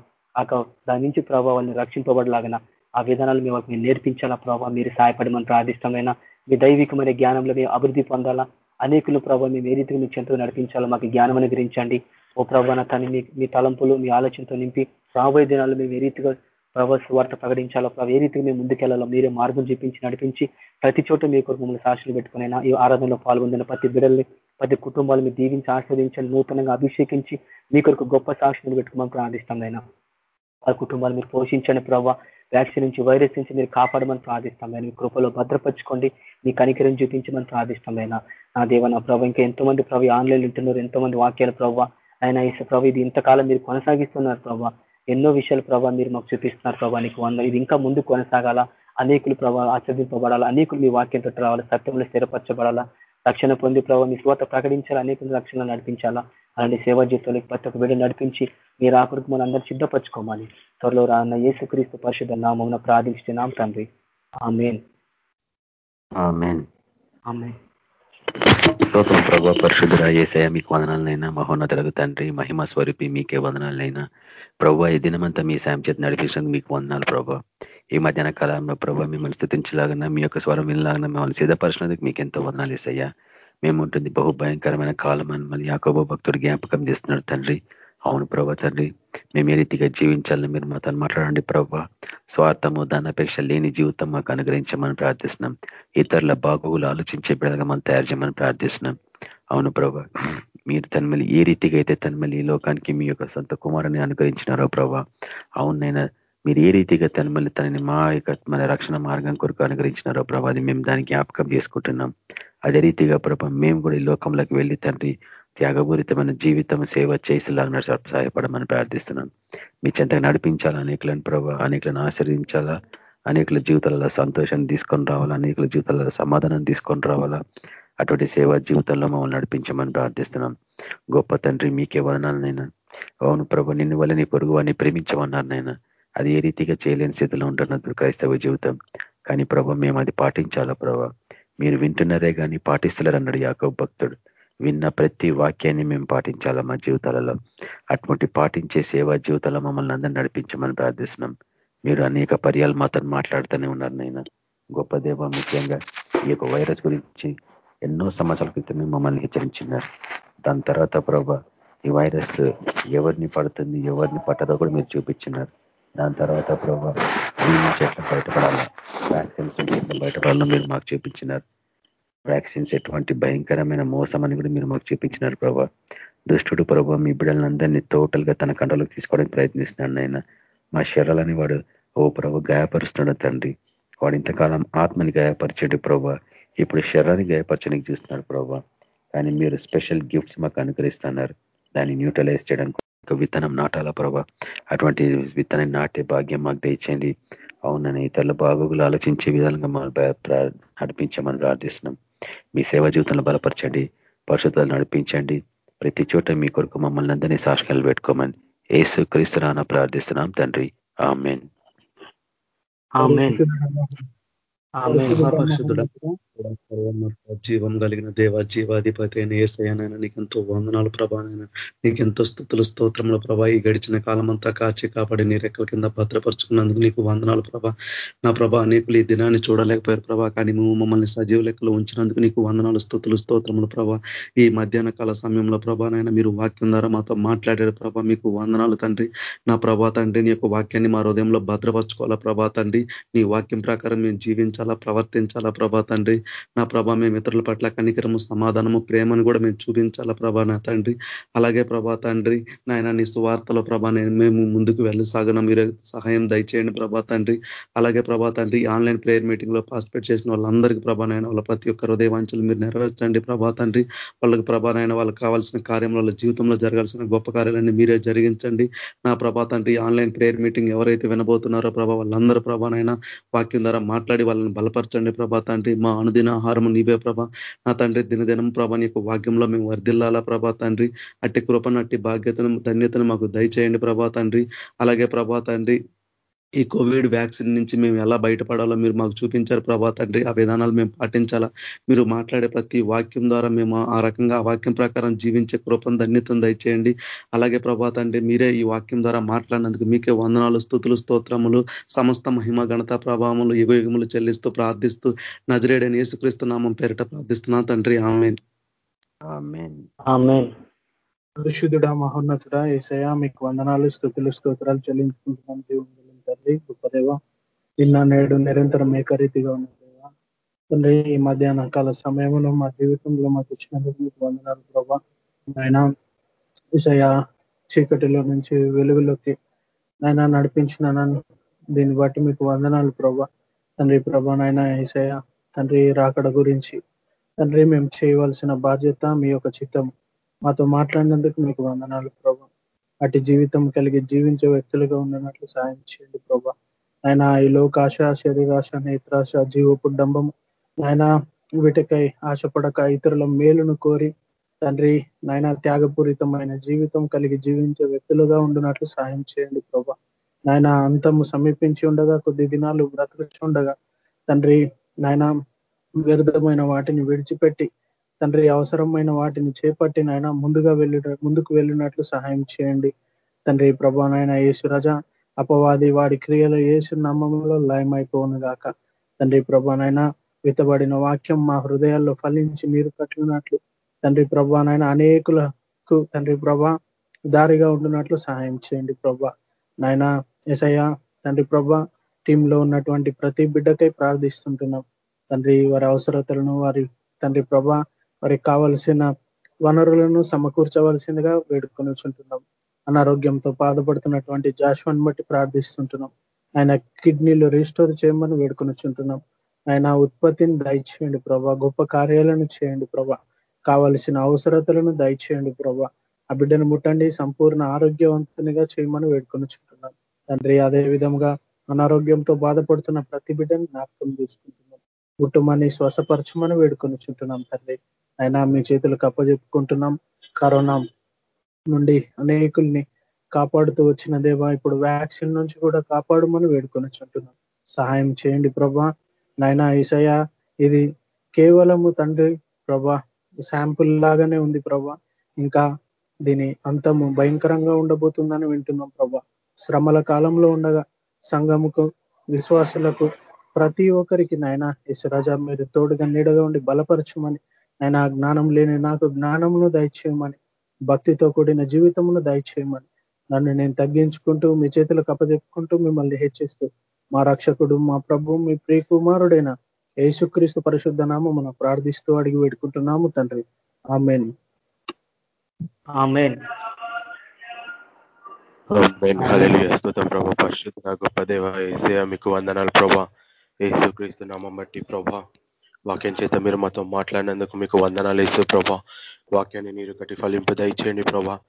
దాని నుంచి ప్రభావాన్ని రక్షింపబడలాగన? ఆ విధానాలు మేము మీరు నేర్పించాలా ప్రభావ మీరు సహాయపడమని ప్రార్థిష్టమైన? మీ దైవికమైన జ్ఞానంలో మేము అభివృద్ధి పొందాలా? అనేకులు ప్రభావ మేము ఏ రీతిగా మీ చెంతకు నడిపించాలో మాకు జ్ఞానం అనుగ్రహించండి ఓ ప్రభావ నా మీ మీ తలంపులు మీ ఆలోచనతో నింపి రాబోయే దినాలు మేము ఏ రీతిగా ప్రభావ వార్త ప్రకటించాలో ప్రభావ ఏ రీతిగా మేము ముందుకెళ్ళాలో మీరే మార్గం చూపించి నడిపించి ప్రతి చోట మీ కొరకు మమ్మల్ని సాక్షులు పెట్టుకునైనా? ఈ ఆరాధనలో పాల్గొందిన ప్రతి బిడ్డల్ని ప్రతి కుటుంబాలు మీరు దీవించి ఆస్వాదించాలి నూతనంగా అభిషేకించి మీ కొరకు గొప్ప సాక్షులు పెట్టుకోమని ప్రార్థిస్తామైనా ఆ కుటుంబాలు మీరు పోషించండి ప్రభావ వ్యాక్సిన్ నుంచి వైరస్ నుంచి మీరు కాపాడమని ప్రార్థిస్తాం మీ కృపలో భద్రపరచుకోండి మీ కనికరం చూపించమని ప్రార్థిస్తాం నా దేవ నా ప్రభావ ఇంకా ఎంతో మంది ప్రభు ఆన్లైన్ ఉంటున్నారు ఎంతో మంది వాక్యాలు ప్రభావ ఆయన ఇసు ప్రభు ఇది ఇంతకాలం మీరు కొనసాగిస్తున్నారు ప్రభావ ఎన్నో విషయాలు ప్రభావ మీరు మాకు చూపిస్తున్నారు ప్రభావ నీకు వంద ఇది ఇంకా ముందు కొనసాగాల? అనేకులు ప్రభావ ఆచరింపబడాలా అనేకులు మీ వాక్యంతో రావాలి? సత్యంలో స్థిరపరచబడాలా? రక్షణ పొంది ప్రభావ మీ స్వాత ప్రకటించాలా? అనేకులు రక్షణ నడిపించాలా? అలాంటి సేవా జీవితాలకు ప్రతి ఒక్క బిడ్డ నడిపించి మీరు ఆకృతి మనం అందరూ సిద్ధపరచుకోమని త్వరలో రాన్న యేసుక్రీస్తు పరిశుద్ధ నామం ప్రార్థించున్నాం తండ్రి. ఆమెన్. స్తోత్రం ప్రభా పరిశుద్ధుర ఏసయ మీకు వదనాలనైనా మహోన్నతులకు తండ్రి మహిమ స్వరూపి మీకే వదనాలనైనా. ప్రభా ఈ దినమంతా మీ సాయం చేతి నడిపించినందుకు మీకు వందనాలు ప్రభా. ఈ మధ్యాహ్న కాలంలో ప్రభా మిమ్మల్ని స్థుతించలాగన్నా మీ యొక్క స్వరం వినలాగన్నా మిమ్మల్ని సిద్ధపరిచినందుకు మీకు ఎంతో వదనాలు ఏసయ్యా. మేము ఉంటుంది బహు భయంకరమైన కాలం అని మళ్ళీ యాకోబో భక్తుడు జ్ఞాపకం చేస్తున్నాడు తండ్రి. అవును ప్రభా తండ్రి. మేము ఏ రీతిగా జీవించాలని మీరు మాతో మాట్లాడండి ప్రభా. స్వార్థము దానపేక్ష లేని జీవితం మాకు అనుగ్రహించమని ప్రార్థిస్తున్నాం. ఇతరుల బాగోగులు ఆలోచించే బిడ్డగా మనం తయారు చేయమని ప్రార్థిస్తున్నాం. అవును ప్రభా. మీరు తన్మలి ఏ రీతిగా అయితే తన్మలి ఈ లోకానికి మీ యొక్క సొంత కుమారుని అనుగ్రహించినారో ప్రభా. అవునైనా మీరు ఏ రీతిగా తన్మలి తనని మా యొక్క మన రక్షణ మార్గం కొరకు అనుగ్రహించినారో ప్రభా అది మేము దానికి జ్ఞాపకం చేసుకుంటున్నాం. అదే రీతిగా ప్రభా మేము కూడా ఈ లోకంలోకి వెళ్ళి తండ్రి త్యాగపూరితమైన జీవితం సేవ చేసేలాగా సహాయపడమని ప్రార్థిస్తున్నాం మీ చెంతగా నడిపించాలా? అనేకులను ప్రభావ అనేకులను ఆశ్రయించాలా అనేకుల జీవితాలలో సంతోషాన్ని తీసుకొని రావాలా? అనేకుల జీవితాలలో సమాధానం తీసుకొని రావాలా? అటువంటి సేవా జీవితంలో మమ్మల్ని నడిపించమని ప్రార్థిస్తున్నాం. గొప్ప తండ్రి మీకే వదనాలనైనా అవును ప్రభు నిన్ను వల్ల నీ పొరుగు అని ప్రేమించమన్నారు నైనా అది ఏ రీతిగా చేయలేని స్థితిలో ఉంటున్నది క్రైస్తవ జీవితం. కానీ ప్రభ మేము అది పాటించాలా ప్రభ? మీరు వింటున్నారే కానీ పాటిస్తలేరు అన్నాడు యాకో భక్తుడు. విన్న ప్రతి వాక్యాన్ని మేము పాటించాలా మా జీవితాలలో. అటువంటి పాటించే సేవా జీవితాల్లో మమ్మల్ని అందరూ నడిపించమని ప్రార్థిస్తున్నాం. మీరు అనేక పర్యాలు మాతో మాట్లాడుతూనే ఉన్నారు నాయన. గొప్ప దేవ ముఖ్యంగా ఈ యొక్క వైరస్ గురించి ఎన్నో సంవత్సరాల క్రితమే మమ్మల్ని హెచ్చరించినారు దాని తర్వాత ప్రభా ఈ వైరస్ ఎవరిని పడుతుంది ఎవరిని పట్టదో కూడా మీరు చూపించినారు దాని తర్వాత ప్రభావ దీని ఎట్లా బయటపడాలా? వ్యాక్సిన్స్ బయటపడాలని మీరు మాకు చూపించినారు. వ్యాక్సిన్స్ ఎటువంటి భయంకరమైన మోసం అని కూడా మీరు మాకు చూపించినారు ప్రభా. దుష్టుడు ప్రభావ మీ బిడ్డలందరినీ టోటల్గా తన కంట్రోల్కి తీసుకోవడానికి ప్రయత్నిస్తున్నాడు ఆయన మా శరీరాలని వాడు ఓ ప్రభు గాయపరుస్తున్నాడు తండ్రి. వాడు ఇంతకాలం ఆత్మని గాయపరిచేడు ప్రభా. ఇప్పుడు శరీరాన్ని గాయపరచడానికి చూస్తున్నాడు ప్రభా. కానీ మీరు స్పెషల్ గిఫ్ట్స్ మాకు అనుగ్రహిస్తున్నారు. దాన్ని న్యూట్రలైజ్ చేయడానికి ఒక విత్తనం నాటాల ప్రభా. అటువంటి విత్తనం నాటే భాగ్యం మాకు దయచేయండి. అవునని ఇతరుల బాగోగులు ఆలోచించే విధాలుగా నడిపించమని ప్రార్థిస్తున్నాం. మీ సేవా జీవితంలో బలపరచండి పరిశుద్ధాలు నడిపించండి. ప్రతి చోట మీ కొరకు మమ్మల్ని అందరినీ సాక్షికలు పెట్టుకోమని ఏసు క్రీస్తున్నా ప్రార్థిస్తున్నాం తండ్రి. ఆమెన్. జీవం కలిగిన దేవ జీవాధిపతి అయిన ఏసయ్యనైనా నీకు ఎంతో వందనాలు ప్రభానైనా నీకెంతో స్థుతులు స్తోత్రముల ప్రభా. ఈ గడిచిన కాలం అంతా కాచి కాపాడి నీ రెక్కల కింద భద్రపరుచుకున్నందుకు నీకు వందనాలు ప్రభా. నా ప్రభా అనేకులు ఈ దినాన్ని చూడలేకపోయారు ప్రభా. కానీ నువ్వు మమ్మల్ని సజీవ లెక్కలో ఉంచినందుకు నీకు వందనాలు స్థుతులు స్తోత్రములు ప్రభా. ఈ మధ్యాహ్న కాల సమయంలో ప్రభానైనా మీరు వాక్యం ద్వారా మాతో మాట్లాడారు ప్రభా. మీకు వందనాలు తండ్రి. నా ప్రభా తండ్రి నీ యొక్క వాక్యాన్ని మా హృదయంలో భద్రపరచుకోవాలా ప్రభా తండ్రి. నీ వాక్యం ప్రకారం మేము జీవించాలా జీవించాలా ప్రవర్తించాలా ప్రభా తండ్రి? నా ప్రభా మేము ఇతరుల పట్ల కనికరము సమాధానము ప్రేమను కూడా మేము చూపించాలా ప్రభా నా తండ్రి? అలాగే ప్రభా తండ్రి నాయన నీ సువార్తలో ప్రభా మేము ముందుకు వెళ్ళి సాగన మీరు సహాయం దయచేయండి ప్రభా తండ్రి. అలాగే ప్రభా తండ్రి ఆన్లైన్ ప్రేయర్ మీటింగ్లో పార్టిసిపేట్ చేసిన వాళ్ళందరికీ ప్రభా నాయన వాళ్ళ ప్రతి ఒక్క హృదయవాంఛలు మీరు నెరవేర్చండి ప్రభా తండ్రి. వాళ్ళకి ప్రభా నాయన వాళ్ళకి కావాల్సిన కార్యంలో జీవితంలో జరగాల్సిన గొప్ప కార్యాలన్నీ మీరే జరిగించండి. నా ప్రభా తండ్రి ఆన్లైన్ ప్రేయర్ మీటింగ్ ఎవరైతే వినబోతున్నారో ప్రభా వాళ్ళందరూ ప్రభానైనా వాక్యం ద్వారా మాట్లాడి వాళ్ళని బలపరచండి ప్రభా తండ్రి. మా అనుదిన ఆహారం నీవే ప్రభా. నా తండ్రి దినదినం ప్రభా నీ వాక్యంలో మేము వర్ధిల్లాలా ప్రభా తండ్రి. అట్టి కృపను అట్టి బాధ్యతను ధన్యతను మాకు దయచేయండి ప్రభా తండ్రి. అలాగే ప్రభా తండ్రి ఈ కోవిడ్ వ్యాక్సిన్ నుంచి మేము ఎలా బయటపడాలో మీరు మాకు చూపించారు ప్రభా తండ్రి. ఆ విధానాలు మేము పాటించాలా? మీరు మాట్లాడే ప్రతి వాక్యం ద్వారా మేము ఆ రకంగా ఆ వాక్యం ప్రకారం జీవించే కృపను ధన్యతను దయచేయండి. అలాగే ప్రభా తండ్రి మీరే ఈ వాక్యం ద్వారా మాట్లాడినందుకు మీకే వందనాలు స్థుతులు స్తోత్రములు సమస్త మహిమ గణత ప్రభావములు యుగయుగములు చెల్లిస్తూ ప్రార్థిస్తూ నజరేడని యేసుక్రీస్తు నామం పేరిట ప్రార్థిస్తున్నా తండ్రి. ఆమె పరిశుద్ధుడా మహోన్నతుడా ఏసయా మీకు వందనాలు స్థుతులు స్తోత్రాలు చెల్లించుకుంటున్నాం. దేవుడు తండ్రి గొప్పదేవ నిన్న నేడు నిరంతరం ఏకరీతిగా ఉన్నదేవా తండ్రి ఈ మధ్యాహ్న కాల సమయంలో మా జీవితంలో మాకు ఇచ్చినందుకు మీకు వందనాలు ప్రభా. ఆయన విషయ చీకటిలో నుంచి వెలుగులోకి ఆయన నడిపించిన దీన్ని బట్టి మీకు వందనాలు ప్రభా. తండ్రి ప్రభా నాయన ఈసయ తండ్రి రాకడ గురించి. తండ్రి మేము చేయవలసిన బాధ్యత మీ యొక్క చిత్తం మాతో మాట్లాడినందుకు మీకు వందనాలు ప్రభా. అటు జీవితం కలిగి జీవించే వ్యక్తులుగా ఉండనట్లు సాయం చేయండి ప్రభా. ఆయన ఈ లోకాశ శరీరాశ నేత్రాశ జీవపు డంబము ఆయన వీటికై ఆశపడక ఇతరుల మేలును కోరి తండ్రి నాయన త్యాగపూరితమైన జీవితం కలిగి జీవించే వ్యక్తులుగా ఉండినట్లు సాయం చేయండి ప్రభా. నాయన అంతము సమీపించి ఉండగా కొద్ది దినాలు బ్రతకచ్చు ఉండగా తండ్రి నాయన వ్యర్థమైన వాటిని విడిచిపెట్టి తండ్రి అవసరమైన వాటిని చేపట్టి ఆయన ముందుగా వెళ్ళి ముందుకు వెళ్ళినట్లు సహాయం చేయండి. తండ్రి ప్రభా నాయన యేసురజ అపవాది వాడి క్రియలు యేసు నామంలో లయమైపోను గాక తండ్రి ప్రభానైనా వితబడిన వాక్యం మా హృదయాల్లో ఫలించి నీరు కట్టినట్లు తండ్రి ప్రభానైనా అనేకులకు తండ్రి ప్రభా దారిగా ఉండినట్లు సహాయం చేయండి ప్రభా. నాయన ఎసయ్య తండ్రి ప్రభా టీంలో ఉన్నటువంటి ప్రతి బిడ్డకై ప్రార్థిస్తుంటున్నాం. తండ్రి వారి అవసరతలను వారి తండ్రి ప్రభా వారికి కావలసిన వనరులను సమకూర్చవలసిందిగా వేడుకొని చుంటున్నాం అనారోగ్యంతో బాధపడుతున్నటువంటి జాషువన్ బట్టి ప్రార్థిస్తుంటున్నాం. ఆయన కిడ్నీలు రీస్టోర్ చేయమని వేడుకొని చుంటున్నాం ఆయన ఉత్పత్తిని దయచేయండి ప్రభా. గొప్ప కార్యాలను చేయండి ప్రభా. కావలసిన అవసరతలను దయచేయండి ప్రభా. ఆ బిడ్డను ముట్టండి. సంపూర్ణ ఆరోగ్యవంతునిగా చేయమని వేడుకొని చుంటున్నాం తండ్రి అదే విధంగా అనారోగ్యంతో బాధపడుతున్న ప్రతి బిడ్డను జ్ఞాపకం చేసుకుంటున్నాం. కుటుంబాన్ని శ్వాసపరచమని వేడుకొని చుంటున్నాం తండ్రి. అయినా మీ చేతులకు అప్పజెప్పుకుంటున్నాం. కరోనా నుండి అనేకుల్ని కాపాడుతూ వచ్చిన దేవా ఇప్పుడు వ్యాక్సిన్ నుంచి కూడా కాపాడమని వేడుకొని చుంటున్నాం సహాయం చేయండి ప్రభా. నాయన ఈసయ ఇది కేవలము తండ్రి ప్రభా శాంపుల్ లాగానే ఉంది ప్రభా. ఇంకా దీని అంతము భయంకరంగా ఉండబోతుందని వింటున్నాం ప్రభా. శ్రమల కాలంలో ఉండగా సంఘముకు విశ్వాసులకు ప్రతి ఒక్కరికి నాయన ఇసురాజా మీరు తోడుగా నీడగా ఉండి బలపరచమని ఆయన జ్ఞానం లేని నాకు జ్ఞానమును దయచేయమని భక్తితో కూడిన జీవితమును దయచేయమని నన్ను నేను తగ్గించుకుంటూ మీ చేతులకు అప్పచెప్పుకుంటూ మిమ్మల్ని హెచ్చిస్తూ మా రక్షకుడు మా ప్రభు మీ ప్రియ కుమారుడైన యేసుక్రీస్తు పరిశుద్ధ నామం మనం ప్రార్థిస్తూ అడిగి పెట్టుకుంటున్నాము తండ్రి. ఆమెన్. స్తోత్రం ప్రభా. పరిశుద్ధ గొప్ప దేవ ఏసయ మీకు వందనాలు ప్రభా. ఏసుక్రీస్తు నామం బట్టి ప్రభా. వాక్యం చేత మీరు మాతో మాట్లాడినందుకు మీకు వందనాలు వేసే ప్రభా. వాక్యాన్ని మీరు కట్టి ఫలింపు దయచేయండి ప్రభా.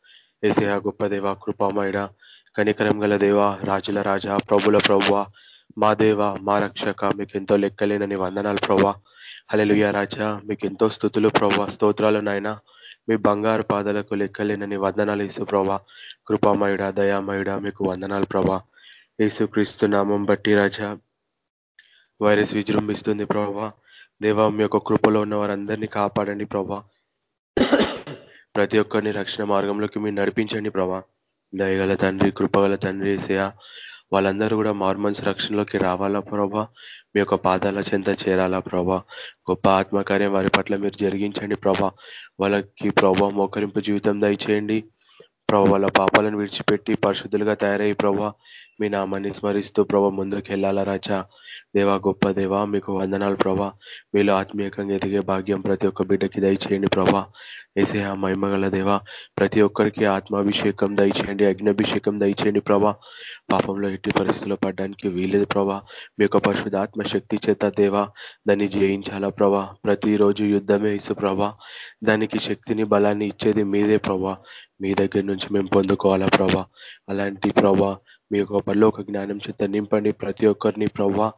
ఏసయ గొప్ప దేవ కృపామయుడ కనికరం గల దేవ రాజుల రాజా ప్రభుల ప్రభు మా దేవ మా రక్షక మీకు ఎంతో లెక్కలేనని వందనాలు ప్రభా. హలెలుయ రాజా మీకు ఎంతో స్థుతులు ప్రభా స్తోత్రాలు నాయన. మీ బంగారు పాదాలకు లెక్కలేనని వందనాలు ఇసు ప్రభా. కృపామయుడ దయామయుడ మీకు వందనాలు ప్రభా. యేసుక్రీస్తు నామం బట్టి రాజా వైరస్ విజృంభిస్తుంది ప్రభా. దేవా మీ యొక్క కృపలో ఉన్న వారందరినీ కాపాడండి ప్రభా. ప్రతి ఒక్కరిని రక్షణ మార్గంలోకి మీరు నడిపించండి ప్రభా. దయగల తండ్రి కృపగల తండ్రి సేయ వాళ్ళందరూ కూడా మార్మన్స్ రక్షణలోకి రావాలా ప్రభా. మీ యొక్క పాదాల చెంత చేరాలా ప్రభా. గొప్ప ఆత్మకార్యం వారి పట్ల మీరు జరిగించండి ప్రభా. వాళ్ళకి ప్రభా మోకరింపు జీవితం దయచేయండి. ప్రభా వాళ్ళ పాపాలను విడిచిపెట్టి పరిశుద్ధులుగా తయారయ్యి ప్రభా. మీ నామాన్ని స్మరిస్తూ ప్రభా ముందుకు వెళ్ళాలా రాజా? దేవా గొప్ప దేవా మీకు వందనాలు ప్రభా. మీలో ఆత్మీయకంగా ఎదిగే భాగ్యం ప్రతి ఒక్క బిడ్డకి దయచేయండి ప్రభా. ఏసే మహిమగల దేవా ప్రతి ఒక్కరికి ఆత్మాభిషేకం దయచేయండి అగ్నాభిషేకం దయచేయండి ప్రభా. పాపంలో ఎట్టి పరిస్థితుల్లో పడడానికి వీలేదు ప్రభా. మీ యొక్క పరిశుద్ధ ఆత్మశక్తి చేత దేవా దాన్ని జయించాలా ప్రభా. ప్రతిరోజు యుద్ధమే ఇసు ప్రభా. దానికి శక్తిని బలాన్ని ఇచ్చేది మీదే ప్రభా. మీ దగ్గర నుంచి మేము పొందుకోవాలా ప్రభా? అలాంటి ప్రభా మీ యొక్క పరలోక జ్ఞానం చేత నింపండి ప్రతి ఒక్కరిని ప్రభా.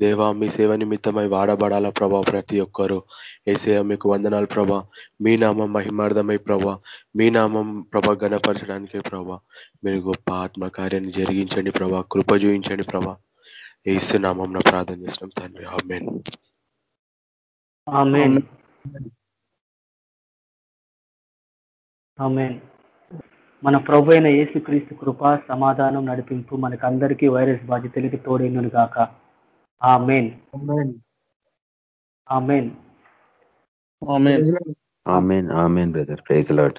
దేవా మీ సేవ నిమిత్తమై వాడబడాలా ప్రభా ప్రతి ఒక్కరు. ఏసే మీకు వందనాలు ప్రభా. మీ నామం మహిమార్థమై ప్రభా. మీ నామం ప్రభా గణపరచడానికే ప్రభా. మీరు గొప్ప ఆత్మ కార్యాన్ని జరిగించండి ప్రభా. కృప చూపించండి ప్రభా. ఏసు నామం ప్రార్థన చేసినాం తండ్రి. ఆమెన్. ఆమెన్. ఆమెన్. మన ప్రభు అయిన యేసుక్రీస్తు కృప సమాధానం నడిపింపు మనకందరికీ వైరస్ బాధితులకి తోడైనను గాక. Amen. Amen. Amen. Amen. Amen. Brother. Praise lord